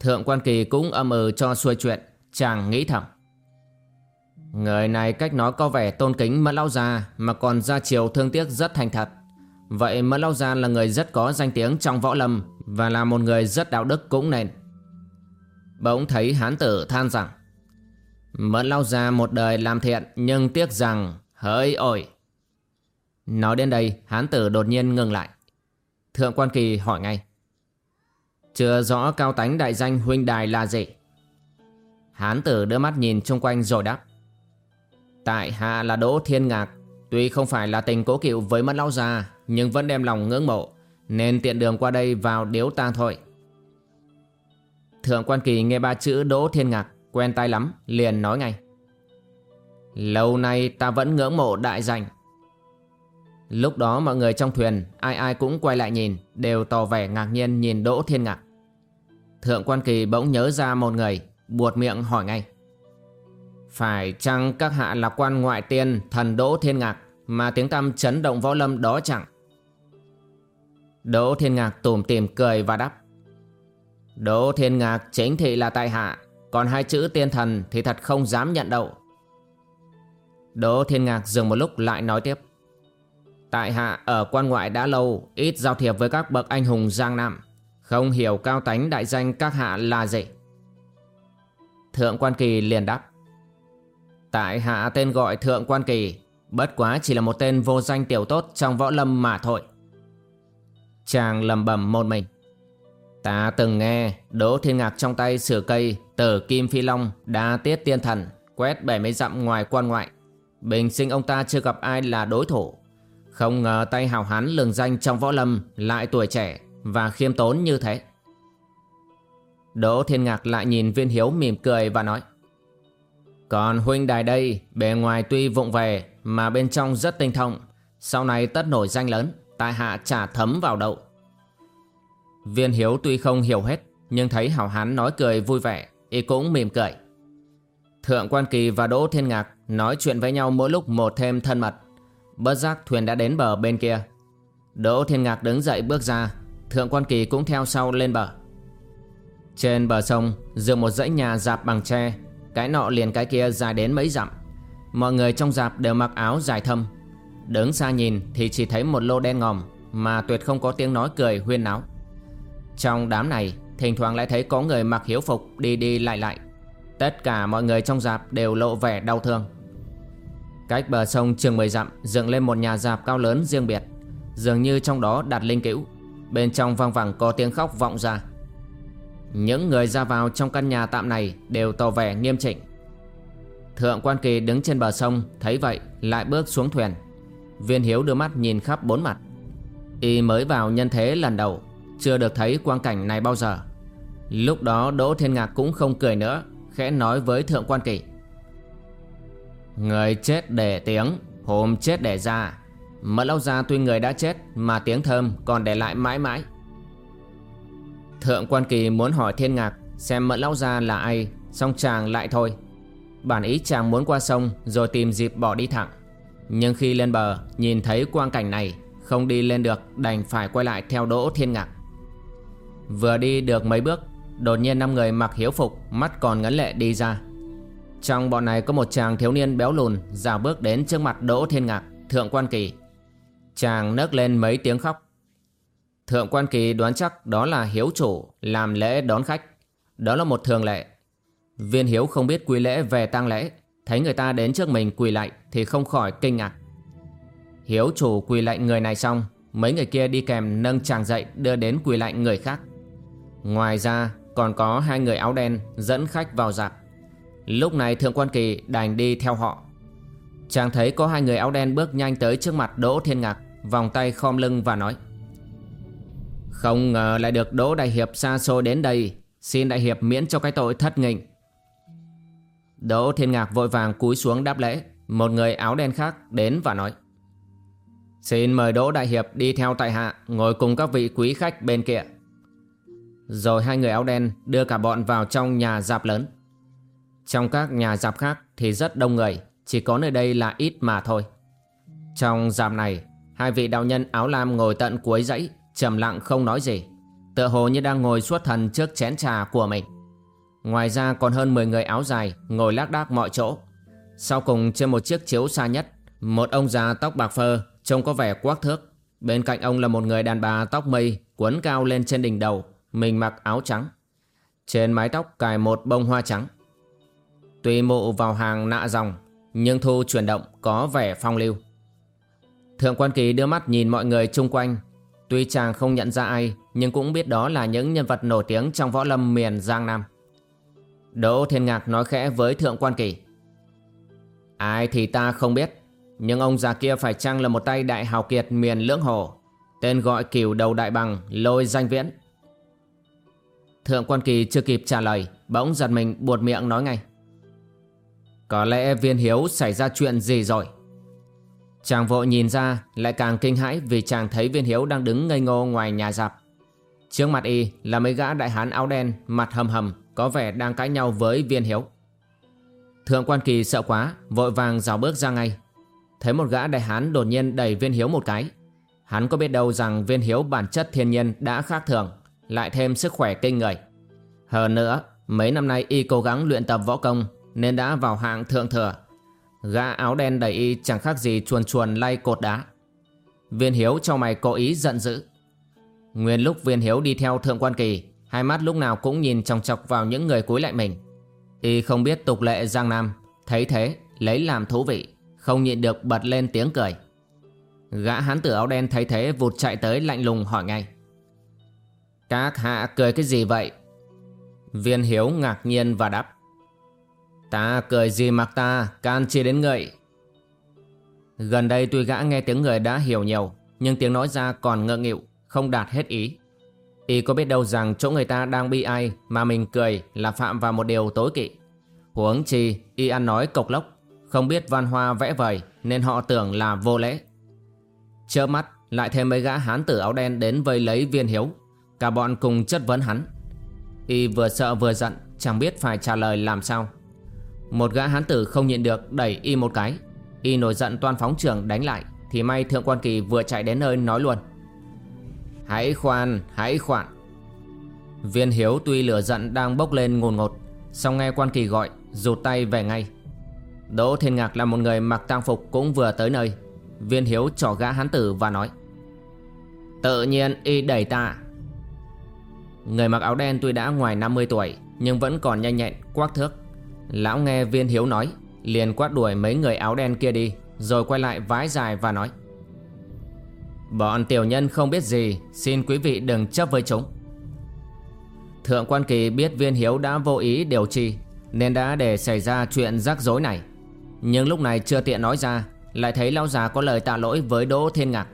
Thượng quan kỳ cũng âm ừ cho xuôi chuyện, Chàng nghĩ thầm Người này cách nói có vẻ tôn kính Mẫn lao Gia mà còn ra chiều thương tiếc rất thành thật. Vậy Mẫn lao Gia là người rất có danh tiếng trong võ lâm và là một người rất đạo đức cũng nên. Bỗng thấy hán tử than rằng Mẫn lao già một đời làm thiện, nhưng tiếc rằng, hỡi ôi. Nói đến đây, hán tử đột nhiên ngừng lại. Thượng quan kỳ hỏi ngay. Chưa rõ cao tánh đại danh huynh đài là gì? Hán tử đưa mắt nhìn chung quanh rồi đáp. Tại hạ là Đỗ Thiên Ngạc, Tuy không phải là tình cố cựu với mất lão già Nhưng vẫn đem lòng ngưỡng mộ, Nên tiện đường qua đây vào điếu tang thôi Thượng quan kỳ nghe ba chữ Đỗ Thiên Ngạc Quen tay lắm liền nói ngay Lâu nay ta vẫn ngưỡng mộ đại danh Lúc đó mọi người trong thuyền Ai ai cũng quay lại nhìn Đều tỏ vẻ ngạc nhiên nhìn Đỗ Thiên Ngạc Thượng quan kỳ bỗng nhớ ra một người Buột miệng hỏi ngay phải chăng các hạ là quan ngoại tiên thần Đỗ Thiên Ngạc mà tiếng tăm chấn động võ lâm đó chẳng? Đỗ Thiên Ngạc tủm tìm cười và đáp. Đỗ Thiên Ngạc chính thị là tại hạ, còn hai chữ tiên thần thì thật không dám nhận đậu. Đỗ Thiên Ngạc dừng một lúc lại nói tiếp. Tại hạ ở quan ngoại đã lâu, ít giao thiệp với các bậc anh hùng Giang Nam, không hiểu cao tánh đại danh các hạ là gì. Thượng quan kỳ liền đáp. Tại hạ tên gọi Thượng Quan Kỳ Bất quá chỉ là một tên vô danh tiểu tốt trong võ lâm mà thôi Chàng lầm bầm một mình Ta từng nghe, Đỗ Thiên Ngạc trong tay sửa cây Tử Kim Phi Long đa tiết tiên thần, Quét 70 dặm ngoài quan ngoại. Bình sinh ông ta chưa gặp ai là đối thủ. Không ngờ tay hào hán lường danh trong võ lâm Lại tuổi trẻ Và khiêm tốn như thế. Đỗ Thiên Ngạc lại nhìn viên hiếu mỉm cười và nói, Còn huynh đài đây, Bề ngoài tuy vụng về Mà bên trong rất tinh thông, Sau này tất nổi danh lớn, Tại hạ trả thấm vào đậu Viên hiếu tuy không hiểu hết, Nhưng thấy hảo hán nói cười vui vẻ, Y cũng mỉm cười. Thượng quan kỳ và Đỗ Thiên Ngạc Nói chuyện với nhau mỗi lúc một thêm thân mật. Bất giác thuyền đã đến bờ bên kia. Đỗ Thiên Ngạc đứng dậy bước ra, Thượng quan kỳ cũng theo sau lên bờ. Trên bờ sông Dựa một dãy nhà dạp bằng tre, Cái nọ liền cái kia dài đến mấy dặm. Mọi người trong dạp đều mặc áo dài thâm. Đứng xa nhìn thì chỉ thấy một lô đen ngòm Mà tuyệt không có tiếng nói cười huyên náo. Trong đám này, Thỉnh thoảng lại thấy có người mặc hiếu phục đi đi lại lại. Tất cả mọi người trong dạp đều lộ vẻ đau thương. Cách bờ sông trường 10 dặm dựng lên một nhà dạp cao lớn riêng biệt, Dường như trong đó đặt linh cữu. Bên trong vang vẳng có tiếng khóc vọng ra. Những người ra vào trong căn nhà tạm này đều tỏ vẻ nghiêm chỉnh. Thượng quan kỳ đứng trên bờ sông, thấy vậy, lại bước xuống thuyền. Viên hiếu đưa mắt nhìn khắp bốn mặt. Y mới vào nhân thế lần đầu chưa được thấy quang cảnh này bao giờ. Lúc đó Đỗ Thiên Ngạc cũng không cười nữa, Khẽ nói với Thượng quan kỳ Người chết để tiếng, hôm chết để ra. Mật lão gia tuy người đã chết Mà tiếng thơm còn để lại mãi mãi. Thượng quan kỳ muốn hỏi thiên ngạc Xem mẫn lão gia là ai, Xong chàng lại thôi. Bản ý chàng muốn qua sông Rồi tìm dịp bỏ đi thẳng. Nhưng khi lên bờ, Nhìn thấy quang cảnh này, Không đi lên được, Đành phải quay lại theo đỗ thiên ngạc. Vừa đi được mấy bước, Đột nhiên năm người mặc hiếu phục, Mắt còn ngấn lệ đi ra. Trong bọn này có một chàng thiếu niên béo lùn Dào bước đến trước mặt Đỗ Thiên Ngạc, Thượng Quan Kỳ. Chàng nấc lên mấy tiếng khóc. Thượng Quan Kỳ đoán chắc đó là hiếu chủ, Làm lễ đón khách. Đó là một thường lệ. Viên hiếu không biết quy lễ về tang lễ, Thấy người ta đến trước mình quỳ lại Thì không khỏi kinh ngạc. Hiếu chủ quỳ lạnh người này xong, Mấy người kia đi kèm nâng chàng dậy Đưa đến quỳ lạnh người khác. Ngoài ra, còn có hai người áo đen Dẫn khách vào dạp. Lúc này Thượng Quan Kỳ đành đi theo họ. Chàng thấy có hai người áo đen bước nhanh tới trước mặt Đỗ Thiên Ngạc, Vòng tay khom lưng và nói, Không ngờ lại được Đỗ Đại Hiệp xa xôi đến đây. Xin Đại Hiệp miễn cho cái tội thất nghịnh. Đỗ Thiên Ngạc vội vàng cúi xuống đáp lễ. Một người áo đen khác đến và nói, Xin mời Đỗ Đại Hiệp đi theo tại hạ, Ngồi cùng các vị quý khách bên kia. Rồi hai người áo đen đưa cả bọn vào trong nhà dạp lớn trong các nhà dạp khác thì rất đông người, chỉ có nơi đây là ít mà thôi. Trong dạp này, hai vị đạo nhân áo lam ngồi tận cuối dãy, trầm lặng không nói gì. Tựa hồ như đang ngồi suốt thần trước chén trà của mình. Ngoài ra còn hơn 10 người áo dài ngồi lác đác mọi chỗ. Sau cùng trên một chiếc chiếu xa nhất, một ông già tóc bạc phơ trông có vẻ quắc thước. Bên cạnh ông là một người đàn bà tóc mây quấn cao lên trên đỉnh đầu, mình mặc áo trắng. Trên mái tóc cài một bông hoa trắng. Tuy mụ vào hàng nạ dòng, Nhưng thu chuyển động có vẻ phong lưu. Thượng quan kỳ đưa mắt nhìn mọi người chung quanh. Tuy chàng không nhận ra ai, Nhưng cũng biết đó là những nhân vật nổi tiếng Trong võ lâm miền Giang Nam. Đỗ Thiên Ngạc nói khẽ với Thượng quan kỳ. Ai thì ta không biết, Nhưng ông già kia phải chăng là một tay đại hào kiệt miền Lưỡng Hồ, Tên gọi cửu đầu đại bằng, Lôi danh viễn. Thượng quan kỳ chưa kịp trả lời, Bỗng giật mình buột miệng nói ngay. Có lẽ viên hiếu xảy ra chuyện gì rồi? Chàng vội nhìn ra, Lại càng kinh hãi vì chàng thấy viên hiếu Đang đứng ngây ngô ngoài nhà dạp Trước mặt y là mấy gã đại hán áo đen, Mặt hầm hầm, Có vẻ đang cãi nhau với viên hiếu. Thượng quan kỳ sợ quá, Vội vàng rào bước ra ngay. Thấy một gã đại hán đột nhiên đẩy viên hiếu một cái. Hắn có biết đâu rằng viên hiếu bản chất thiên nhiên đã khác thường. Lại thêm sức khỏe kinh người Hơn nữa Mấy năm nay y cố gắng luyện tập võ công nên đã vào hạng thượng thừa. Gã áo đen đầy y chẳng khác gì chuồn chuồn lay cột đá. Viên Hiếu cho mày cố ý giận dữ. Nguyên lúc Viên Hiếu đi theo Thượng Quan Kỳ, hai mắt lúc nào cũng nhìn chòng chọc vào những người cúi lại mình. Y không biết tục lệ Giang Nam, thấy thế lấy làm thú vị, không nhịn được bật lên tiếng cười. Gã hán tử áo đen thấy thế vụt chạy tới lạnh lùng hỏi ngay. Các hạ cười cái gì vậy? Viên hiếu ngạc nhiên và đáp. Ta cười gì mặc ta, Can chi đến ngợi Gần đây tuy gã nghe tiếng người đã hiểu nhiều, Nhưng tiếng nói ra còn ngợ nghịu, Không đạt hết ý. Y có biết đâu rằng chỗ người ta đang bi ai Mà mình cười là phạm vào một điều tối kỵ. Huống chi, Y ăn nói cộc lốc, Không biết văn hoa vẽ vời Nên họ tưởng là vô lễ. Chớp mắt, lại thêm mấy gã hán tử áo đen đến vây lấy viên hiếu. Cả bọn cùng chất vấn hắn. Y vừa sợ vừa giận Chẳng biết phải trả lời làm sao. Một gã hán tử không nhịn được đẩy Y một cái. Y nổi giận toan phóng trưởng đánh lại Thì may thượng quan kỳ vừa chạy đến nơi nói luôn. Hãy khoan, hãy khoan. Viên hiếu tuy lửa giận đang bốc lên ngồn ngột Xong nghe quan kỳ gọi Rụt tay về ngay. Đỗ Thiên Ngạc là một người mặc tang phục cũng vừa tới nơi. Viên hiếu trỏ gã hán tử và nói Tự nhiên y đẩy ta. Người mặc áo đen tuy đã ngoài 50 tuổi, Nhưng vẫn còn nhanh nhẹn, quắc thước. Lão nghe viên hiếu nói, Liền quát đuổi mấy người áo đen kia đi, Rồi quay lại vái dài và nói. Bọn tiểu nhân không biết gì, Xin quý vị đừng chấp với chúng. Thượng quan kỳ biết viên hiếu đã vô ý điều trì, Nên đã để xảy ra chuyện rắc rối này. Nhưng lúc này chưa tiện nói ra, Lại thấy lão già có lời tạ lỗi với Đỗ Thiên Ngạc.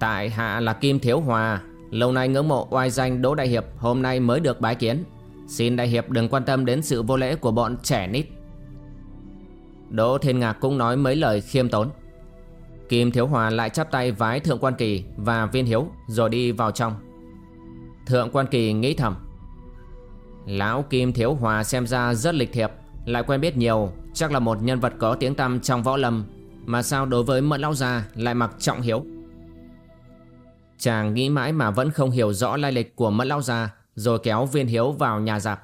Tại hạ là Kim Thiếu Hòa Lâu nay ngưỡng mộ oai danh Đỗ Đại Hiệp Hôm nay mới được bái kiến Xin Đại Hiệp đừng quan tâm đến sự vô lễ của bọn trẻ nít Đỗ Thiên Ngạc cũng nói mấy lời khiêm tốn Kim Thiếu Hòa lại chắp tay vái Thượng Quan Kỳ và Viên Hiếu rồi đi vào trong. Thượng Quan Kỳ nghĩ thầm. Lão Kim Thiếu Hòa xem ra rất lịch thiệp, lại quen biết nhiều, chắc là một nhân vật có tiếng tăm trong võ lâm, mà sao đối với Mận Lão Gia lại mặc trọng hiếu. Chàng nghĩ mãi mà vẫn không hiểu rõ lai lịch của Mẫn Lão Gia, rồi kéo Viên Hiếu vào nhà dạp.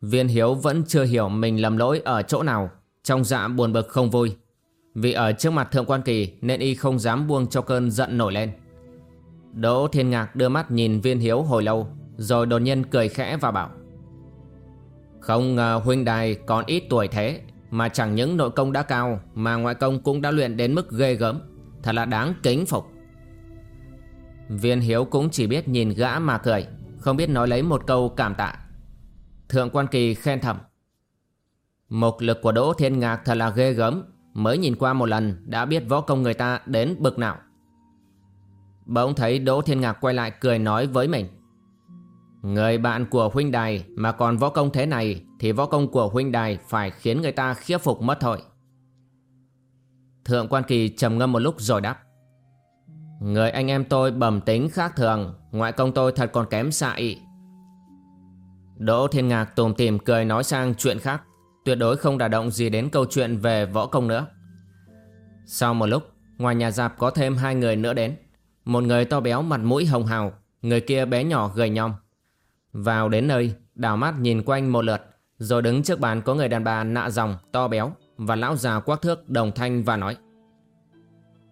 Viên Hiếu vẫn chưa hiểu mình lầm lỗi ở chỗ nào, trong dạ buồn bực không vui. Vì ở trước mặt Thượng Quan Kỳ nên y không dám buông cho cơn giận nổi lên. Đỗ Thiên Ngạc đưa mắt nhìn viên hiếu hồi lâu rồi đột nhiên cười khẽ và bảo Không ngờ huynh đài còn ít tuổi thế mà chẳng những nội công đã cao mà ngoại công cũng đã luyện đến mức ghê gớm. Thật là đáng kính phục. Viên hiếu cũng chỉ biết nhìn gã mà cười, không biết nói lấy một câu cảm tạ. Thượng Quan Kỳ khen thầm. Mục lực của Đỗ Thiên Ngạc thật là ghê gớm, Mới nhìn qua một lần đã biết võ công người ta đến bực nào. Bỗng thấy Đỗ Thiên Ngạc quay lại cười nói với mình. Người bạn của huynh đài mà còn võ công thế này Thì võ công của huynh đài phải khiến người ta khiếp phục mất thôi. Thượng quan kỳ trầm ngâm một lúc rồi đáp. Người anh em tôi bẩm tính khác thường. Ngoại công tôi thật còn kém xạ Đỗ Thiên Ngạc tùm tìm cười nói sang chuyện khác. Tuyệt đối không đả động gì đến câu chuyện về võ công nữa. Sau một lúc, Ngoài nhà dạp có thêm hai người nữa đến. Một người to béo mặt mũi hồng hào, Người kia bé nhỏ gầy nhom. Vào đến nơi, Đảo mắt nhìn quanh một lượt, Rồi đứng trước bàn có người đàn bà nạ dòng, to béo Và lão già quắc thước đồng thanh và nói,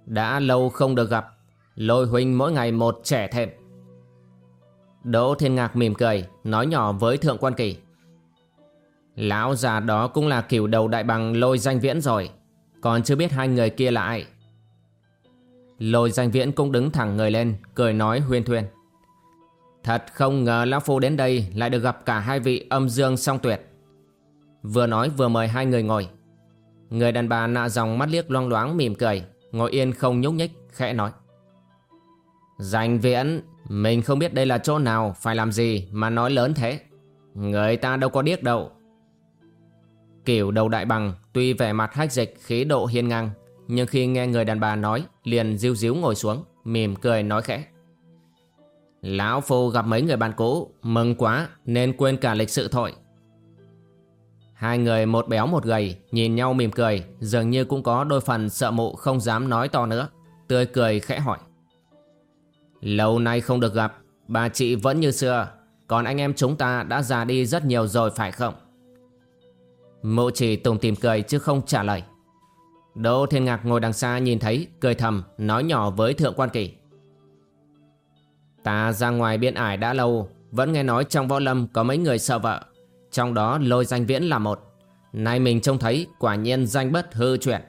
Đã lâu không được gặp Lôi huynh mỗi ngày một trẻ thêm. Đỗ Thiên Ngạc mỉm cười, Nói nhỏ với Thượng Quan Kỳ. Lão già đó cũng là kiểu đầu đại bằng lôi danh viễn rồi, Còn chưa biết hai người kia là ai. Lôi danh viễn cũng đứng thẳng người lên, Cười nói huyên thuyên. Thật không ngờ Lão Phu đến đây Lại được gặp cả hai vị âm dương song tuyệt. Vừa nói vừa mời hai người ngồi. Người đàn bà nạ dòng mắt liếc loang loáng mỉm cười, Ngồi yên không nhúc nhích, khẽ nói. Danh viễn Mình không biết đây là chỗ nào, Phải làm gì mà nói lớn thế? Người ta đâu có điếc đâu. Kiểu đầu đại bằng, tuy vẻ mặt hách dịch, khí độ hiên ngang, Nhưng khi nghe người đàn bà nói, liền diêu díu ngồi xuống, Mỉm cười nói khẽ. Lão Phu gặp mấy người bạn cũ, Mừng quá, nên quên cả lịch sự thôi. Hai người một béo một gầy, Nhìn nhau mỉm cười, Dường như cũng có đôi phần sợ mụ không dám nói to nữa, Tươi cười khẽ hỏi. Lâu nay không được gặp, Bà chị vẫn như xưa. Còn anh em chúng ta đã già đi rất nhiều rồi phải không? Mộ chỉ tùng tìm cười chứ không trả lời. Đỗ Thiên Ngạc ngồi đằng xa nhìn thấy, Cười thầm, nói nhỏ với Thượng Quan Kỳ. Ta ra ngoài biên ải đã lâu, Vẫn nghe nói trong võ lâm có mấy người sợ vợ. Trong đó lôi danh viễn là một. Nay mình trông thấy, quả nhiên danh bất hư chuyện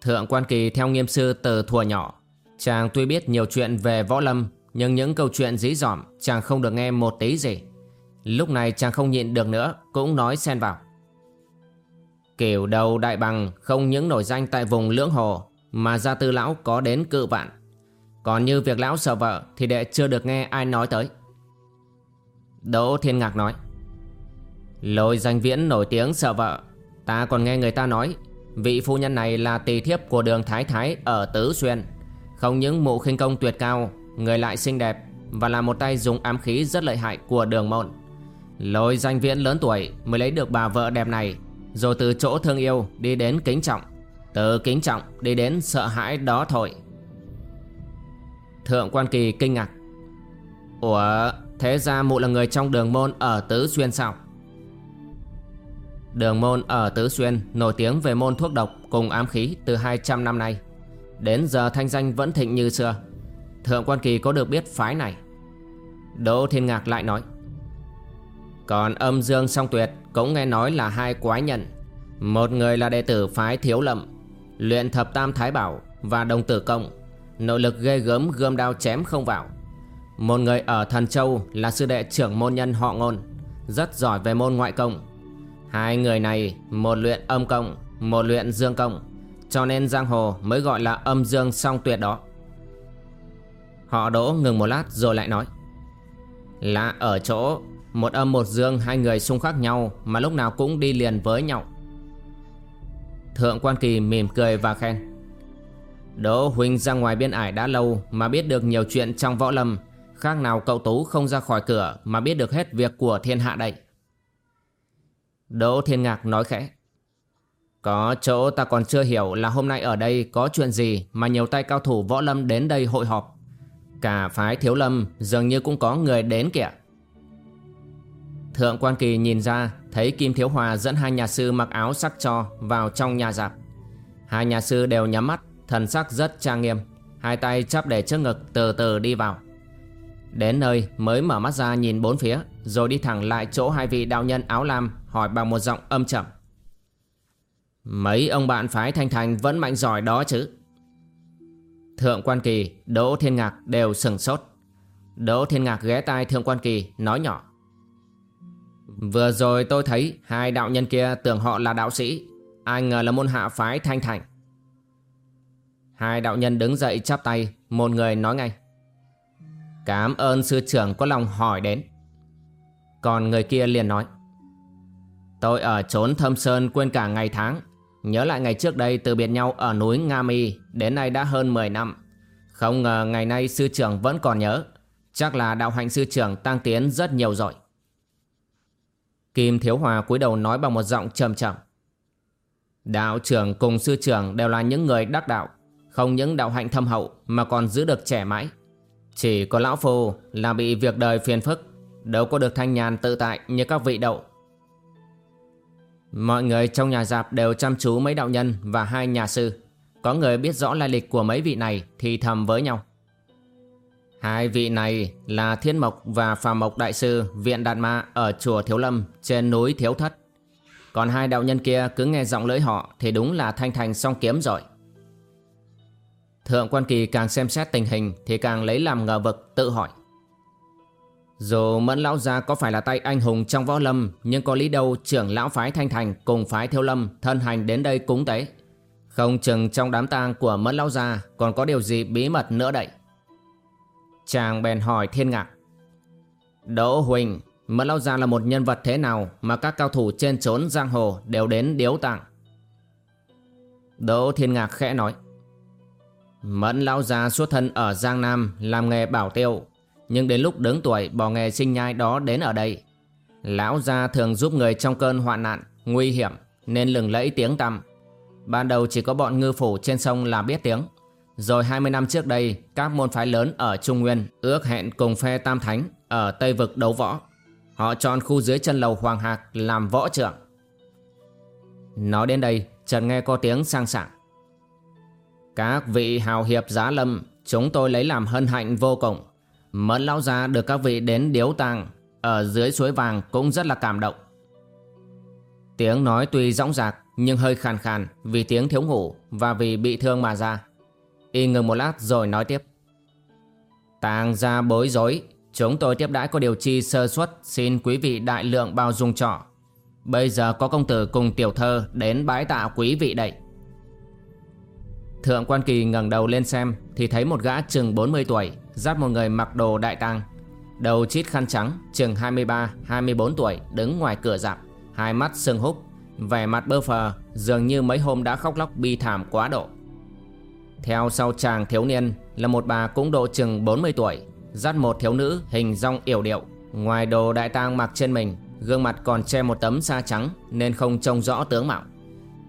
Thượng Quan Kỳ theo nghiêm sư từ thùa nhỏ. Chàng tuy biết nhiều chuyện về võ lâm, Nhưng những câu chuyện dí dỏm, chàng không được nghe một tí gì. Lúc này chàng không nhịn được nữa, Cũng nói xen vào. Kiểu đầu đại bằng không những nổi danh tại vùng lưỡng hồ, Mà gia tư lão có đến cự vạn. Còn như việc lão sợ vợ Thì đệ chưa được nghe ai nói tới. Đỗ Thiên Ngạc nói, Lôi danh viễn nổi tiếng sợ vợ, Ta còn nghe người ta nói, Vị phu nhân này là tỳ thiếp của đường Thái Thái ở Tứ Xuyên. Không những mụ khinh công tuyệt cao, Người lại xinh đẹp Và là một tay dùng ám khí rất lợi hại của đường môn. Lôi danh viễn lớn tuổi Mới lấy được bà vợ đẹp này, Rồi từ chỗ thương yêu đi đến kính trọng, Từ kính trọng đi đến sợ hãi đó thôi. Thượng quan kỳ kinh ngạc. Ủa, thế ra mụ là người trong đường môn ở Tứ Xuyên sao? Đường môn ở Tứ Xuyên nổi tiếng về môn thuốc độc cùng ám khí từ 200 năm nay. Đến giờ thanh danh vẫn thịnh như xưa. Thượng quan kỳ có được biết phái này. Đỗ Thiên Ngạc lại nói. Còn âm dương song tuyệt cũng nghe nói là hai quái nhân. Một người là đệ tử phái thiếu lậm, luyện thập tam thái bảo và đồng tử công. Nội lực ghê gớm gươm đao chém không vào. Một người ở Thần Châu là sư đệ trưởng môn nhân họ ngôn, rất giỏi về môn ngoại công Hai người này một luyện âm công Một luyện dương công cho nên giang hồ mới gọi là âm dương song tuyệt đó Họ đỗ ngừng một lát rồi lại nói, Là ở chỗ Một âm một dương hai người xung khắc nhau Mà lúc nào cũng đi liền với nhau Thượng quan kỳ mỉm cười và khen, Đỗ huynh ra ngoài biên ải đã lâu Mà biết được nhiều chuyện trong võ lâm, Khác nào cậu Tú không ra khỏi cửa Mà biết được hết việc của thiên hạ đây Đỗ Thiên Ngạc nói khẽ. Có chỗ ta còn chưa hiểu là hôm nay ở đây có chuyện gì mà nhiều tay cao thủ võ lâm đến đây hội họp. Cả phái thiếu lâm dường như cũng có người đến kìa. Thượng quan kỳ nhìn ra thấy Kim Thiếu Hòa dẫn hai nhà sư mặc áo sắc cho vào trong nhà giạp Hai nhà sư đều nhắm mắt, thần sắc rất trang nghiêm, hai tay chắp để trước ngực từ từ đi vào. Đến nơi mới mở mắt ra nhìn bốn phía Rồi đi thẳng lại chỗ hai vị đạo nhân áo lam Hỏi bằng một giọng âm trầm Mấy ông bạn phái thanh thành vẫn mạnh giỏi đó chứ? Thượng quan kỳ, Đỗ Thiên Ngạc đều sừng sốt. Đỗ Thiên Ngạc ghé tai Thượng quan kỳ nói nhỏ. Vừa rồi tôi thấy hai đạo nhân kia tưởng họ là đạo sĩ Ai ngờ là môn hạ phái thanh thành. Hai đạo nhân đứng dậy chắp tay Một người nói ngay. Cảm ơn sư trưởng có lòng hỏi đến. Còn người kia liền nói. Tôi ở trốn thâm sơn quên cả ngày tháng Nhớ lại ngày trước đây từ biệt nhau ở núi Nga Mi Đến nay đã hơn 10 năm. Không ngờ ngày nay sư trưởng vẫn còn nhớ. Chắc là đạo hạnh sư trưởng tăng tiến rất nhiều rồi. Kim Thiếu Hòa cúi đầu nói bằng một giọng trầm trầm. Đạo trưởng cùng sư trưởng đều là những người đắc đạo, Không những đạo hạnh thâm hậu mà còn giữ được trẻ mãi. Chỉ có lão phù là bị việc đời phiền phức, Đâu có được thanh nhàn tự tại như các vị đậu. Mọi người trong nhà dạp đều chăm chú mấy đạo nhân và hai nhà sư. Có người biết rõ lai lịch của mấy vị này thì thầm với nhau. Hai vị này là Thiên Mộc và Phà Mộc Đại Sư Viện Đạt Ma ở chùa Thiếu Lâm trên núi Thiếu Thất. Còn hai đạo nhân kia cứ nghe giọng lưỡi họ thì đúng là thanh thành song kiếm rồi. Thượng quan kỳ càng xem xét tình hình thì càng lấy làm ngờ vực, tự hỏi. Dù Mẫn Lão Gia có phải là tay anh hùng trong võ lâm nhưng có lý đâu trưởng lão phái Thanh Thành cùng phái Thiêu Lâm thân hành đến đây cúng tế. Không chừng trong đám tang của Mẫn Lão Gia còn có điều gì bí mật nữa đậy. Chàng bèn hỏi thiên ngạc. Đỗ Huỳnh, Mẫn Lão Gia là một nhân vật thế nào mà các cao thủ trên trốn giang hồ đều đến điếu tặng? Đỗ Thiên Ngạc khẽ nói. Mẫn lão gia xuất thân ở Giang Nam làm nghề bảo tiêu nhưng đến lúc đứng tuổi bỏ nghề sinh nhai đó đến ở đây. Lão gia thường giúp người trong cơn hoạn nạn, nguy hiểm Nên lừng lẫy tiếng tăm. Ban đầu chỉ có bọn ngư phủ trên sông là biết tiếng. Rồi 20 năm trước đây Các môn phái lớn ở Trung Nguyên Ước hẹn cùng phe Tam Thánh Ở Tây Vực đấu võ. Họ chọn khu dưới chân lầu Hoàng Hạc làm võ trưởng. Nói đến đây Trần nghe có tiếng sang sảng. Các vị hào hiệp giá lâm Chúng tôi lấy làm hân hạnh vô cùng. Mẫn lão gia được các vị đến điếu tàng, Ở dưới suối vàng cũng rất là cảm động. Tiếng nói tuy rõng rạc, Nhưng hơi khàn khàn Vì tiếng thiếu ngủ Và vì bị thương mà ra. Y ngừng một lát rồi nói tiếp. Tàng ra bối rối, Chúng tôi tiếp đãi có điều chi sơ suất, Xin quý vị đại lượng bao dung trọ. Bây giờ có công tử cùng tiểu thơ Đến bái tạ quý vị đây. Thượng quan kỳ ngẩng đầu lên xem Thì thấy một gã chừng 40 tuổi Dắt một người mặc đồ đại tang Đầu chít khăn trắng, chừng 23-24 tuổi, Đứng ngoài cửa dạp Hai mắt sưng húp, Vẻ mặt bơ phờ, Dường như mấy hôm đã khóc lóc bi thảm quá độ. Theo sau chàng thiếu niên Là một bà cũng độ chừng 40 tuổi, Dắt một thiếu nữ hình rong yểu điệu. Ngoài đồ đại tang mặc trên mình, Gương mặt còn che một tấm sa trắng Nên không trông rõ tướng mạo.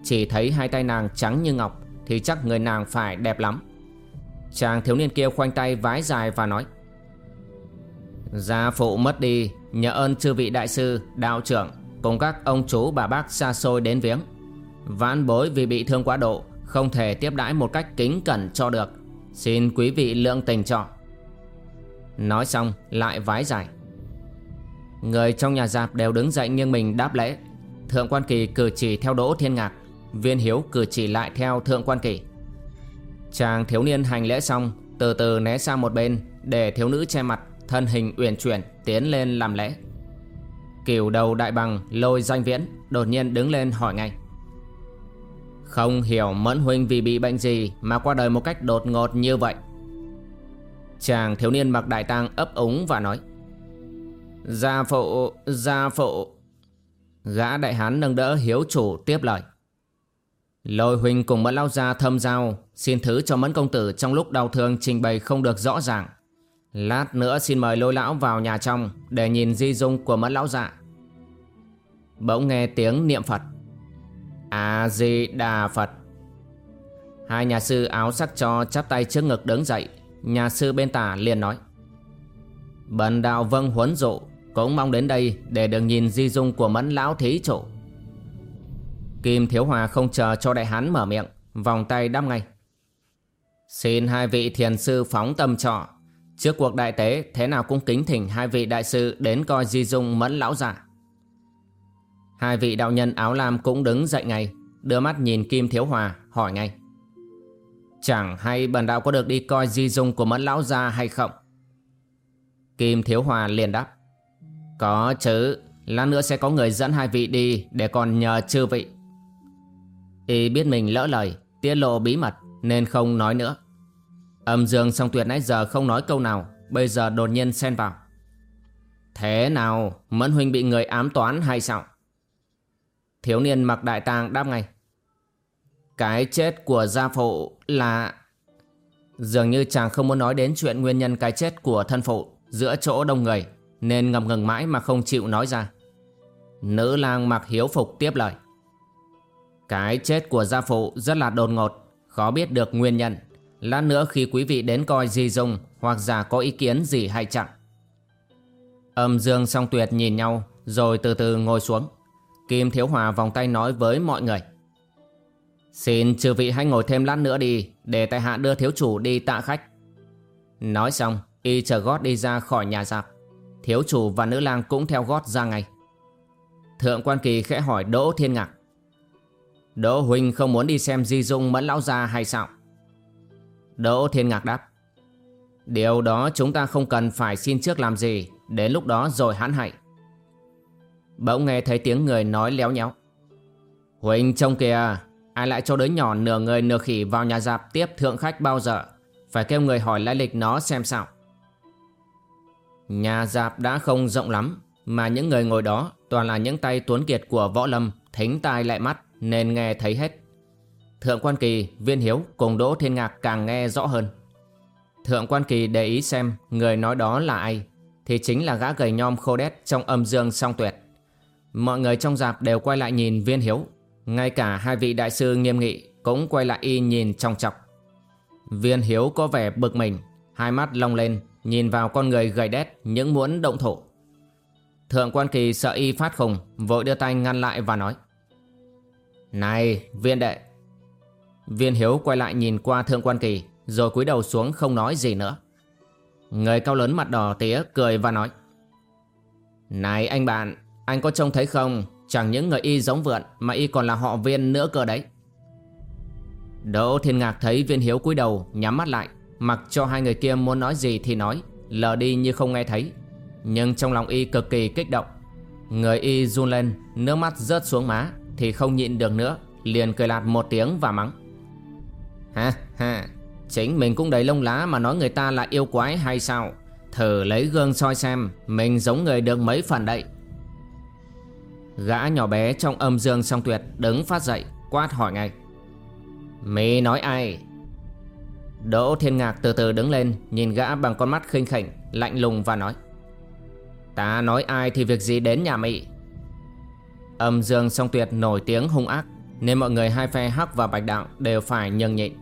Chỉ thấy hai tay nàng trắng như ngọc Thì chắc người nàng phải đẹp lắm. Chàng thiếu niên kia khoanh tay vái dài và nói Gia phụ mất đi Nhờ ơn chư vị đại sư, đạo trưởng Cùng các ông chú bà bác xa xôi đến viếng. Vãn bối vì bị thương quá độ Không thể tiếp đãi một cách kính cẩn cho được. Xin quý vị lượng tình cho. Nói xong lại vái dài Người trong nhà giạp đều đứng dậy nhưng mình đáp lễ. Thượng quan kỳ cử chỉ theo đỗ thiên ngạc Viên hiếu cử chỉ lại theo thượng quan kỳ. Chàng thiếu niên hành lễ xong Từ từ né sang một bên Để thiếu nữ che mặt Thân hình uyển chuyển tiến lên làm lễ. Cửu đầu đại bằng lôi danh viễn Đột nhiên đứng lên hỏi ngay. Không hiểu mẫn huynh vì bị bệnh gì Mà qua đời một cách đột ngột như vậy? Chàng thiếu niên mặc đại tang ấp úng và nói. Gia phụ, gia phụ. Gã đại hán nâng đỡ hiếu chủ tiếp lời. Lôi huynh cùng mẫn lao gia thâm giao Xin thứ cho mẫn công tử trong lúc đau thương trình bày không được rõ ràng. Lát nữa xin mời lôi lão vào nhà trong Để nhìn di dung của mẫn lão dạ. Bỗng nghe tiếng niệm Phật. A-di-đà Phật. Hai nhà sư áo sắc cho chắp tay trước ngực đứng dậy. Nhà sư bên tả liền nói. Bần đạo vâng huấn dụ, Cũng mong đến đây để được nhìn di dung của mẫn lão thí chủ. Kim Thiếu Hòa không chờ cho đại hán mở miệng, Vòng tay đáp ngay. Xin hai vị thiền sư phóng tâm trọ. Trước cuộc đại tế, thế nào cũng kính thỉnh hai vị đại sư đến coi di dung mẫn lão giả. Hai vị đạo nhân áo lam cũng đứng dậy ngay, Đưa mắt nhìn Kim Thiếu Hòa hỏi ngay. Chẳng hay bần đạo có được đi coi di dung của mẫn lão gia hay không? Kim Thiếu Hòa liền đáp. Có chứ, Lát nữa sẽ có người dẫn hai vị đi Để còn nhờ chư vị. Y biết mình lỡ lời, Tiết lộ bí mật, Nên không nói nữa. Âm dương song tuyệt nãy giờ không nói câu nào, Bây giờ đột nhiên xen vào. Thế nào, Mẫn huynh bị người ám toán hay sao? Thiếu niên mặc đại tàng đáp ngay. Cái chết của gia phụ là Dường như chàng không muốn nói đến chuyện nguyên nhân cái chết của thân phụ Giữa chỗ đông người, Nên ngầm ngừng mãi mà không chịu nói ra. Nữ lang mặc hiếu phục tiếp lời. Cái chết của gia phụ rất là đột ngột. Khó biết được nguyên nhân. Lát nữa khi quý vị đến coi di dung Hoặc giả có ý kiến gì hay chẳng. Âm dương song tuyệt nhìn nhau, Rồi từ từ ngồi xuống. Kim Thiếu Hòa vòng tay nói với mọi người. Xin chư vị hãy ngồi thêm lát nữa đi, Để tại hạ đưa thiếu chủ đi tạ khách. Nói xong, Y chờ gót đi ra khỏi nhà giặc. Thiếu chủ và nữ lang cũng theo gót ra ngay. Thượng quan kỳ khẽ hỏi Đỗ Thiên Ngạc. Đỗ Huynh không muốn đi xem Di Dung mẫn lão gia hay sao? Đỗ Thiên Ngạc đáp, Điều đó chúng ta không cần phải xin trước làm gì, Đến lúc đó rồi hắn hãy. Bỗng nghe thấy tiếng người nói léo nhéo Huynh trông kìa, Ai lại cho đứa nhỏ nửa người nửa khỉ vào nhà dạp tiếp thượng khách bao giờ? Phải kêu người hỏi lai lịch nó xem sao. Nhà dạp đã không rộng lắm, Mà những người ngồi đó toàn là những tay tuấn kiệt của võ lâm, Thính tai lại mắt nên nghe thấy hết. Thượng quan kỳ, viên hiếu cùng Đỗ Thiên Ngạc càng nghe rõ hơn. Thượng quan kỳ để ý xem người nói đó là ai Thì chính là gã gầy nhom khô đét trong âm dương song tuyệt. Mọi người trong dạp đều quay lại nhìn viên hiếu Ngay cả hai vị đại sư nghiêm nghị cũng quay lại y nhìn trong chọc. Viên hiếu có vẻ bực mình Hai mắt long lên Nhìn vào con người gầy đét những muốn động thổ Thượng quan kỳ sợ y phát khùng Vội đưa tay ngăn lại và nói này, viên đệ. Viên hiếu quay lại nhìn qua thượng quan kỳ, Rồi cúi đầu xuống không nói gì nữa. Người cao lớn mặt đỏ tía cười và nói, Này anh bạn, Anh có trông thấy không? Chẳng những người y giống vượn, Mà y còn là họ viên nữa cơ đấy. Đỗ thiên ngạc thấy viên hiếu cúi đầu, Nhắm mắt lại, Mặc cho hai người kia muốn nói gì thì nói, Lờ đi như không nghe thấy. Nhưng trong lòng y cực kỳ kích động. Người y run lên, Nước mắt rớt xuống má. Thì không nhịn được nữa, Liền cười lạt một tiếng và mắng. Ha ha, Chính mình cũng đầy lông lá mà nói người ta là yêu quái hay sao? Thử lấy gương soi xem, Mình giống người được mấy phần đậy Gã nhỏ bé trong âm dương song tuyệt Đứng phát dậy, quát hỏi ngay. Mì nói ai? Đỗ Thiên Ngạc từ từ đứng lên, Nhìn gã bằng con mắt khinh khỉnh, Lạnh lùng và nói. Ta nói ai thì việc gì đến nhà Mỹ Âm dương song tuyệt nổi tiếng hung ác, Nên mọi người hai phe hắc và bạch đạo Đều phải nhường nhịn.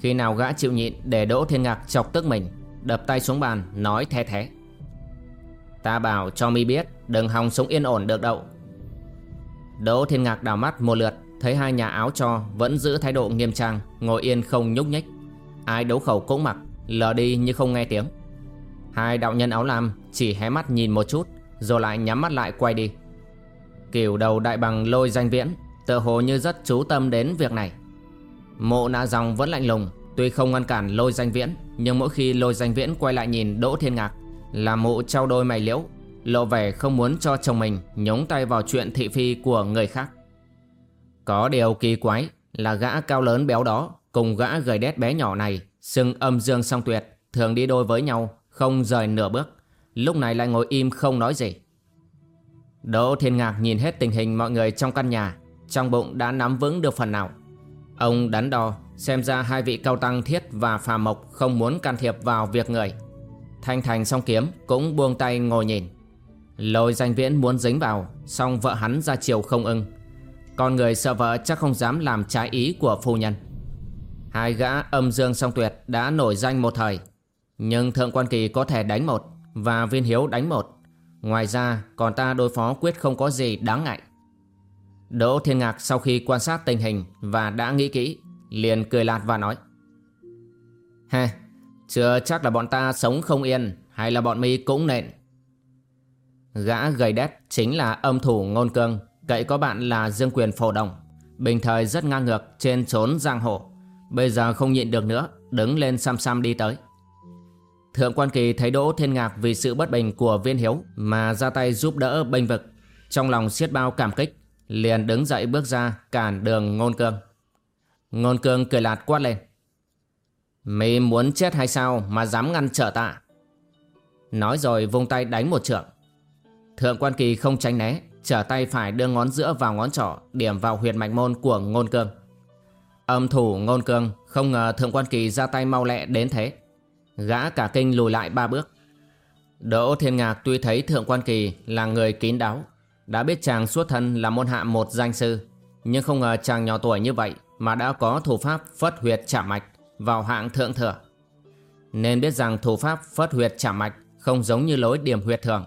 Khi nào gã chịu nhịn để Đỗ Thiên Ngạc chọc tức mình, Đập tay xuống bàn, nói the thế. Ta bảo cho mi biết, Đừng hòng sống yên ổn được đâu. Đỗ Thiên Ngạc đào mắt một lượt, Thấy hai nhà áo cho vẫn giữ thái độ nghiêm trang, Ngồi yên không nhúc nhích. Ai đấu khẩu cũng mặc, Lờ đi như không nghe tiếng. Hai đạo nhân áo lam chỉ hé mắt nhìn một chút, Rồi lại nhắm mắt lại quay đi. Kiểu đầu đại bằng lôi danh viễn Tự hồ như rất chú tâm đến việc này. Mộ nạ dòng vẫn lạnh lùng, Tuy không ngăn cản lôi danh viễn, Nhưng mỗi khi lôi danh viễn quay lại nhìn Đỗ Thiên Ngạc, Là mụ trao đôi mày liễu, Lộ vẻ không muốn cho chồng mình Nhúng tay vào chuyện thị phi của người khác. Có điều kỳ quái Là gã cao lớn béo đó Cùng gã gầy đét bé nhỏ này sưng âm dương song tuyệt, Thường đi đôi với nhau Không rời nửa bước, Lúc này lại ngồi im không nói gì. Đỗ Thiên Ngạc nhìn hết tình hình mọi người trong căn nhà, Trong bụng đã nắm vững được phần nào. Ông đắn đo Xem ra hai vị cao tăng thiết và phà mộc Không muốn can thiệp vào việc người. Thanh thành song kiếm cũng buông tay ngồi nhìn. Lôi danh viễn muốn dính vào, song vợ hắn ra chiều không ưng. Con người sợ vợ chắc không dám làm trái ý của phu nhân. Hai gã âm dương song tuyệt đã nổi danh một thời, Nhưng Thượng Quan Kỳ có thể đánh một Và Viên Hiếu đánh một. Ngoài ra, còn ta đối phó quyết không có gì đáng ngại. Đỗ Thiên Ngạc sau khi quan sát tình hình Và đã nghĩ kỹ, Liền cười lạt và nói. Ha Chưa chắc là bọn ta sống không yên, Hay là bọn mi cũng nện. Gã gầy đét chính là âm thủ ngôn cương, Cậy có bạn là Dương Quyền Phổ Đồng, Bình thời rất ngang ngược trên trốn giang hồ. Bây giờ không nhịn được nữa, Đứng lên xăm xăm đi tới. Thượng quan kỳ thấy Đỗ Thiên Ngạc Vì sự bất bình của viên hiếu Mà ra tay giúp đỡ bênh vực. Trong lòng siết bao cảm kích, Liền đứng dậy bước ra cản đường ngôn cương. Ngôn cương cười lạt quát lên. Mày muốn chết hay sao Mà dám ngăn trở ta? Nói rồi vung tay đánh một trượng. Thượng quan kỳ không tránh né, Trở tay phải đưa ngón giữa vào ngón trỏ, Điểm vào huyệt mạch môn của ngôn cương. Âm thủ ngôn cương, Không ngờ thượng quan kỳ ra tay mau lẹ đến thế. Gã cả kinh lùi lại ba bước. Đỗ Thiên Ngạc tuy thấy thượng quan kỳ Là người kín đáo, Đã biết chàng suốt thân là môn hạ một danh sư, Nhưng không ngờ chàng nhỏ tuổi như vậy Mà đã có thủ pháp phất huyệt chạm mạch Vào hạng thượng thừa. Nên biết rằng thủ pháp phất huyệt chạm mạch Không giống như lối điểm huyệt thường,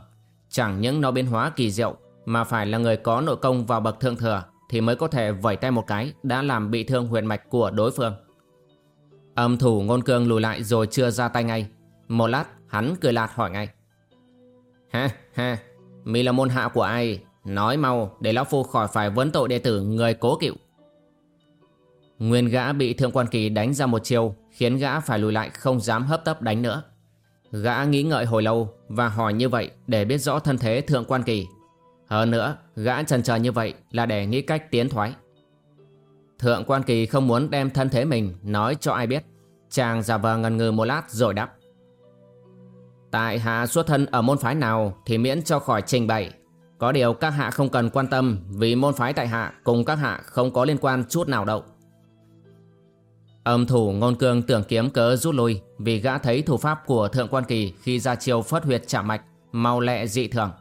Chẳng những nó biến hóa kỳ diệu Mà phải là người có nội công vào bậc thượng thừa Thì mới có thể vẩy tay một cái Đã làm bị thương huyệt mạch của đối phương. Âm thủ ngôn cương lùi lại rồi chưa ra tay ngay. Một lát hắn cười lạt hỏi ngay. Ha ha Mi là môn hạ của ai? Nói mau để lão phu khỏi phải vấn tội đệ tử người cố cựu. Nguyên gã bị thượng quan kỳ đánh ra một chiêu Khiến gã phải lùi lại không dám hấp tấp đánh nữa. Gã nghĩ ngợi hồi lâu và hỏi như vậy để biết rõ thân thế thượng quan kỳ. Hơn nữa, gã chần chờ như vậy là để nghĩ cách tiến thoái. Thượng quan kỳ không muốn đem thân thế mình nói cho ai biết. Chàng giả vờ ngần ngừ một lát rồi đáp. Tại hạ xuất thân ở môn phái nào thì miễn cho khỏi trình bày. Có điều các hạ không cần quan tâm vì môn phái tại hạ cùng các hạ không có liên quan chút nào đâu. Âm thủ ngôn cương tưởng kiếm cớ rút lui vì gã thấy thủ pháp của thượng quan kỳ khi ra chiêu phất huyệt chạm mạch mau lẹ dị thường.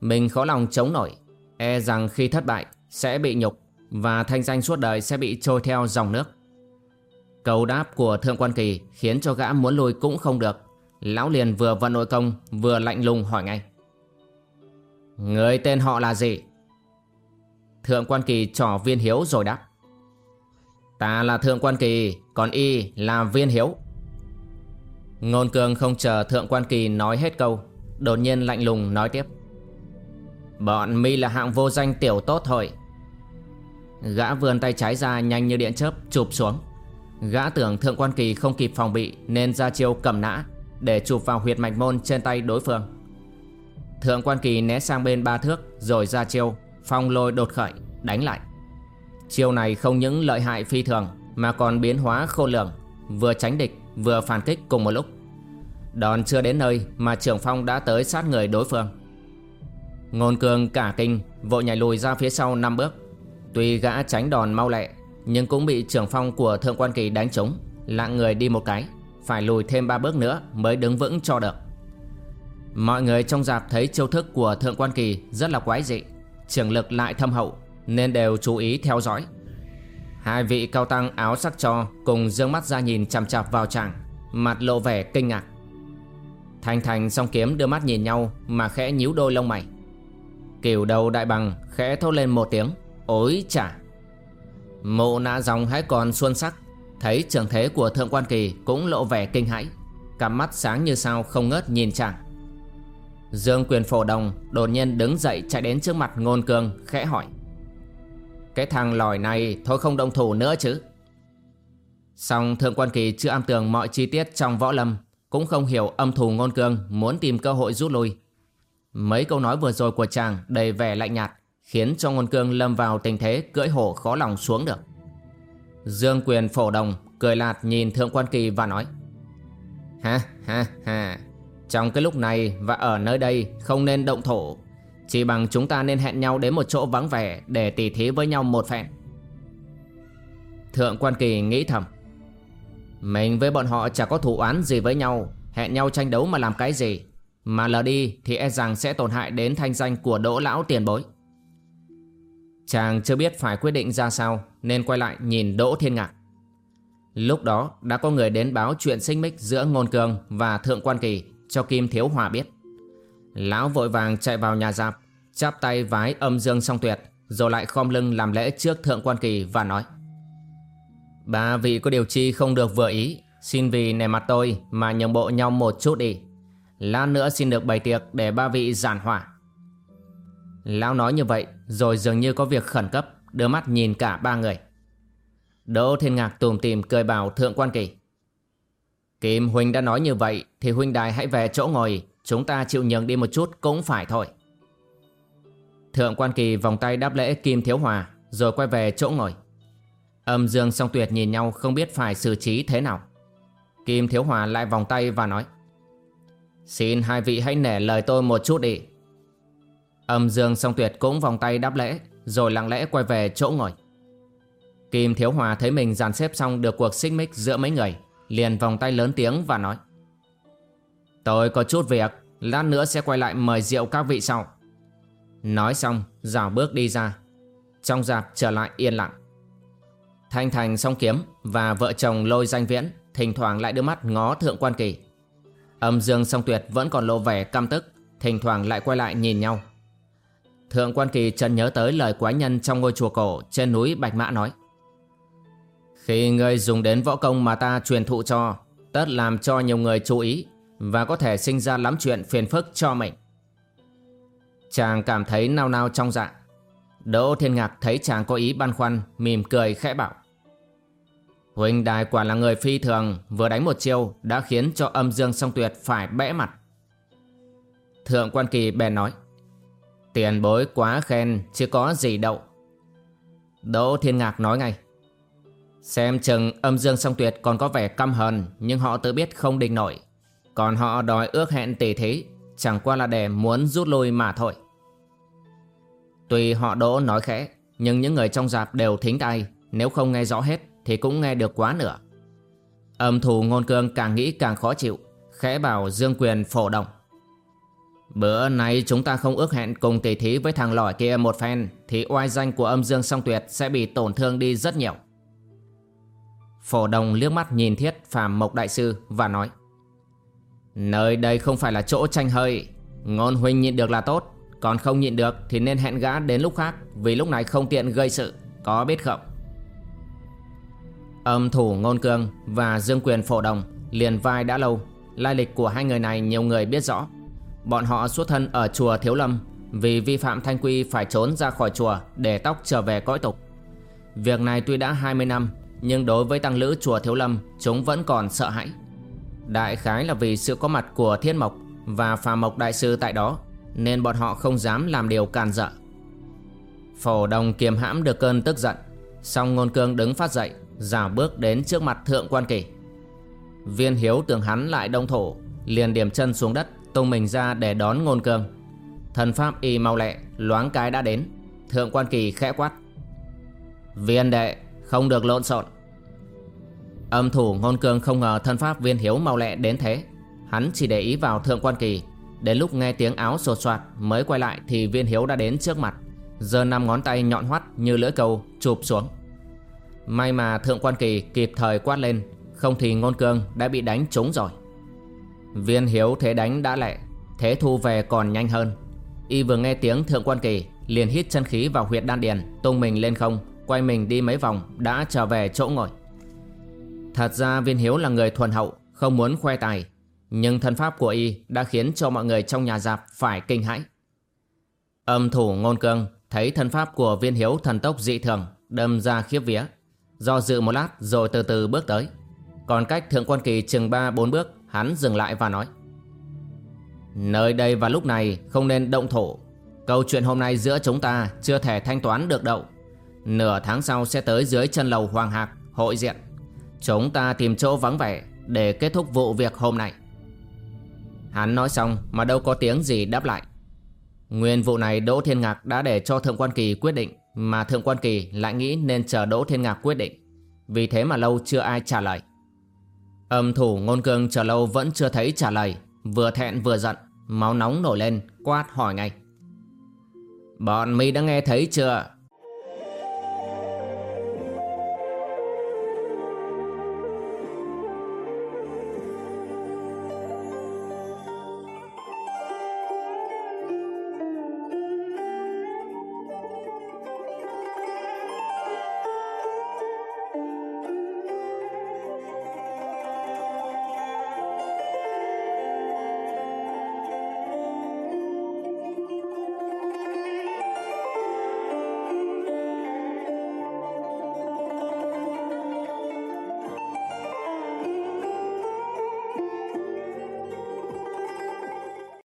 Mình khó lòng chống nổi, e rằng khi thất bại sẽ bị nhục và thanh danh suốt đời sẽ bị trôi theo dòng nước. Câu đáp của thượng quan kỳ khiến cho gã muốn lui cũng không được. Lão liền vừa vận nội công, vừa lạnh lùng hỏi ngay. Người tên họ là gì? Thượng quan kỳ trỏ viên hiếu rồi đáp. Ta là Thượng Quan Kỳ, Còn y là Viên Hiếu Ngôn cường không chờ Thượng Quan Kỳ nói hết câu, Đột nhiên lạnh lùng nói tiếp Bọn mi là hạng vô danh tiểu tốt thôi Gã vươn tay trái ra nhanh như điện chớp, chụp xuống. Gã tưởng Thượng Quan Kỳ không kịp phòng bị Nên ra chiêu cầm nã Để chụp vào huyệt mạch môn trên tay đối phương. Thượng Quan Kỳ né sang bên ba thước Rồi ra chiêu, Phong lôi đột khởi, Đánh lại. Chiêu này không những lợi hại phi thường Mà còn biến hóa khôn lường, Vừa tránh địch, vừa phản kích cùng một lúc. Đòn chưa đến nơi Mà trưởng phong đã tới sát người đối phương. Ngôn cường cả kinh, Vội nhảy lùi ra phía sau năm bước. Tuy gã tránh đòn mau lẹ, Nhưng cũng bị trưởng phong của Thượng Quan Kỳ đánh trúng, Lạng người đi một cái, Phải lùi thêm ba bước nữa mới đứng vững cho được. Mọi người trong dạp thấy chiêu thức của Thượng Quan Kỳ rất là quái dị, Trường lực lại thâm hậu, Nên đều chú ý theo dõi. Hai vị cao tăng áo sắc cho Cùng dương mắt ra nhìn chằm chạp vào chàng, Mặt lộ vẻ kinh ngạc. Thành Thành song kiếm đưa mắt nhìn nhau Mà khẽ nhíu đôi lông mày. Kiểu đầu đại bằng khẽ thốt lên một tiếng. Ối chả Mộ nạ dòng hãy còn xuân sắc, Thấy trường thế của Thượng Quan Kỳ Cũng lộ vẻ kinh hãi, Cặp mắt sáng như sao không ngớt nhìn chàng. Dương quyền phổ đồng Đột nhiên đứng dậy chạy đến trước mặt ngôn cường, Khẽ hỏi, Cái thằng lòi này thôi không động thủ nữa chứ? Xong Thượng Quan Kỳ chưa am tường mọi chi tiết trong võ lâm, Cũng không hiểu âm thù ngôn cường Muốn tìm cơ hội rút lui. Mấy câu nói vừa rồi của chàng đầy vẻ lạnh nhạt. Khiến cho ngôn cương lâm vào tình thế cưỡi hổ khó lòng xuống được. Dương quyền phổ đồng, Cười lạt nhìn Thượng Quan Kỳ và nói, Ha ha ha, Trong cái lúc này và ở nơi đây không nên động thổ Chỉ bằng chúng ta nên hẹn nhau đến một chỗ vắng vẻ Để tỉ thí với nhau một phen. Thượng Quan Kỳ nghĩ thầm, Mình với bọn họ chả có thủ oán gì với nhau, Hẹn nhau tranh đấu mà làm cái gì? Mà lờ đi thì e rằng sẽ tổn hại đến thanh danh của đỗ lão tiền bối. Chàng chưa biết phải quyết định ra sao Nên quay lại nhìn Đỗ Thiên Ngạc Lúc đó đã có người đến báo chuyện sinh mích giữa Ngôn Cương và Thượng Quan Kỳ cho Kim Thiếu Hòa biết. Lão vội vàng chạy vào nhà giáp, chắp tay vái âm dương song tuyệt, rồi lại khom lưng làm lễ trước Thượng Quan Kỳ và nói. Ba vị có điều chi không được vừa ý, xin vì nề mặt tôi mà nhường bộ nhau một chút đi. Lát nữa xin được bày tiệc để ba vị giản hỏa. Lão nói như vậy, rồi dường như có việc khẩn cấp, Đưa mắt nhìn cả ba người. Đỗ Thiên Ngạc tùm tìm cười bảo Thượng Quan Kỳ. Kim Huynh đã nói như vậy, Thì Huynh Đài hãy về chỗ ngồi, Chúng ta chịu nhường đi một chút cũng phải thôi. Thượng Quan Kỳ vòng tay đáp lễ Kim Thiếu Hòa, Rồi quay về chỗ ngồi. Âm Dương song tuyệt nhìn nhau không biết phải xử trí thế nào. Kim Thiếu Hòa lại vòng tay và nói, Xin hai vị hãy nể lời tôi một chút đi. Âm dương song tuyệt cũng vòng tay đáp lễ, Rồi lặng lẽ quay về chỗ ngồi. Kim Thiếu Hòa thấy mình dàn xếp xong được cuộc xích mích giữa mấy người, Liền vòng tay lớn tiếng và nói, Tôi có chút việc, Lát nữa sẽ quay lại mời rượu các vị sau. Nói xong rào bước đi ra. Trong dạp trở lại yên lặng. Thanh Thành song kiếm Và vợ chồng lôi danh viễn, Thỉnh thoảng lại đưa mắt ngó thượng quan kỳ. Âm dương song tuyệt vẫn còn lộ vẻ căm tức, Thỉnh thoảng lại quay lại nhìn nhau. Thượng quan kỳ chợt nhớ tới lời quái nhân trong ngôi chùa cổ trên núi Bạch Mã nói. Khi ngươi dùng đến võ công mà ta truyền thụ cho, tất làm cho nhiều người chú ý và có thể sinh ra lắm chuyện phiền phức cho mình. Chàng cảm thấy nao nao trong dạ. Đỗ Thiên Ngạc thấy chàng có ý băn khoăn, mỉm cười khẽ bảo. Huynh đài quả là người phi thường, vừa đánh một chiêu đã khiến cho âm dương song tuyệt phải bẽ mặt. Thượng quan kỳ bèn nói. Tiền bối quá khen Chứ có gì đậu Đỗ Thiên Ngạc nói ngay, Xem chừng âm dương song tuyệt còn có vẻ căm hờn, Nhưng họ tự biết không định nổi. Còn họ đòi ước hẹn tỷ thế Chẳng qua là để muốn rút lui mà thôi. Tuy họ Đỗ nói khẽ, Nhưng những người trong dạp đều thính tai, Nếu không nghe rõ hết Thì cũng nghe được quá nữa Âm thù ngôn cương càng nghĩ càng khó chịu, Khẽ bảo Dương Quyền phổ động. Bữa nay chúng ta không ước hẹn cùng tỷ thí với thằng lỏi kia một phen, Thì oai danh của âm dương song tuyệt sẽ bị tổn thương đi rất nhiều. Phổ đồng liếc mắt nhìn thiết phàm mộc đại sư và nói, Nơi đây không phải là chỗ tranh hơi, Ngôn huynh nhịn được là tốt, Còn không nhịn được thì nên hẹn gã đến lúc khác Vì lúc này không tiện gây sự, Có biết không? Âm thủ ngôn cương và dương quyền phổ đồng liền vai đã lâu, Lai lịch của hai người này nhiều người biết rõ. Bọn họ xuất thân ở chùa Thiếu Lâm. Vì vi phạm thanh quy phải trốn ra khỏi chùa Để tóc trở về cõi tục. Việc này tuy đã 20 năm, Nhưng đối với tăng lữ chùa Thiếu Lâm, Chúng vẫn còn sợ hãi. Đại khái là vì sự có mặt của Thiên Mộc Và Phà Mộc Đại Sư tại đó, Nên bọn họ không dám làm điều càn dợ. Phổ đồng kiềm hãm được cơn tức giận Xong ngôn cương đứng phát dậy Giả bước đến trước mặt thượng quan kỳ. Viên hiếu tưởng hắn lại đông thổ, Liền điểm chân xuống đất. Tung mình ra để đón ngôn cương Thần pháp y mau lẹ, Loáng cái đã đến. Thượng quan kỳ khẽ quát. Viên đệ, không được lộn xộn. Âm thủ ngôn cương không ngờ thân pháp viên hiếu mau lẹ đến thế. Hắn chỉ để ý vào thượng quan kỳ. Đến lúc nghe tiếng áo sột soạt Mới quay lại thì viên hiếu đã đến trước mặt. Giơ năm ngón tay nhọn hoắt như lưỡi câu, chụp xuống. May mà thượng quan kỳ kịp thời quát lên, Không thì ngôn cương đã bị đánh trúng rồi. Viên hiếu thế đánh đã lẹ, Thế thu về còn nhanh hơn. Y vừa nghe tiếng thượng quan kỳ, Liền hít chân khí vào huyệt đan điền, Tung mình lên không, Quay mình đi mấy vòng, Đã trở về chỗ ngồi. Thật ra viên hiếu là người thuần hậu, Không muốn khoe tài, Nhưng thân pháp của y đã khiến cho mọi người trong nhà giạp phải kinh hãi. Âm thủ ngôn cương Thấy thân pháp của viên hiếu thần tốc dị thường, Đâm ra khiếp vía, Do dự một lát rồi từ từ bước tới. Còn cách thượng quan kỳ chừng ba bốn bước Hắn dừng lại và nói, Nơi đây và lúc này không nên động thổ. Câu chuyện hôm nay giữa chúng ta chưa thể thanh toán được đâu. Nửa tháng sau sẽ tới dưới chân lầu Hoàng Hạc, hội diện. Chúng ta tìm chỗ vắng vẻ để kết thúc vụ việc hôm nay. Hắn nói xong mà đâu có tiếng gì đáp lại. Nguyên vụ này Đỗ Thiên Ngạc đã để cho Thượng Quan Kỳ quyết định, Mà Thượng Quan Kỳ lại nghĩ nên chờ Đỗ Thiên Ngạc quyết định. Vì thế mà lâu chưa ai trả lời. Âm thủ ngôn cương chờ lâu vẫn chưa thấy trả lời. Vừa thẹn vừa giận, Máu nóng nổi lên, quát hỏi ngay. Bọn mi đã nghe thấy chưa?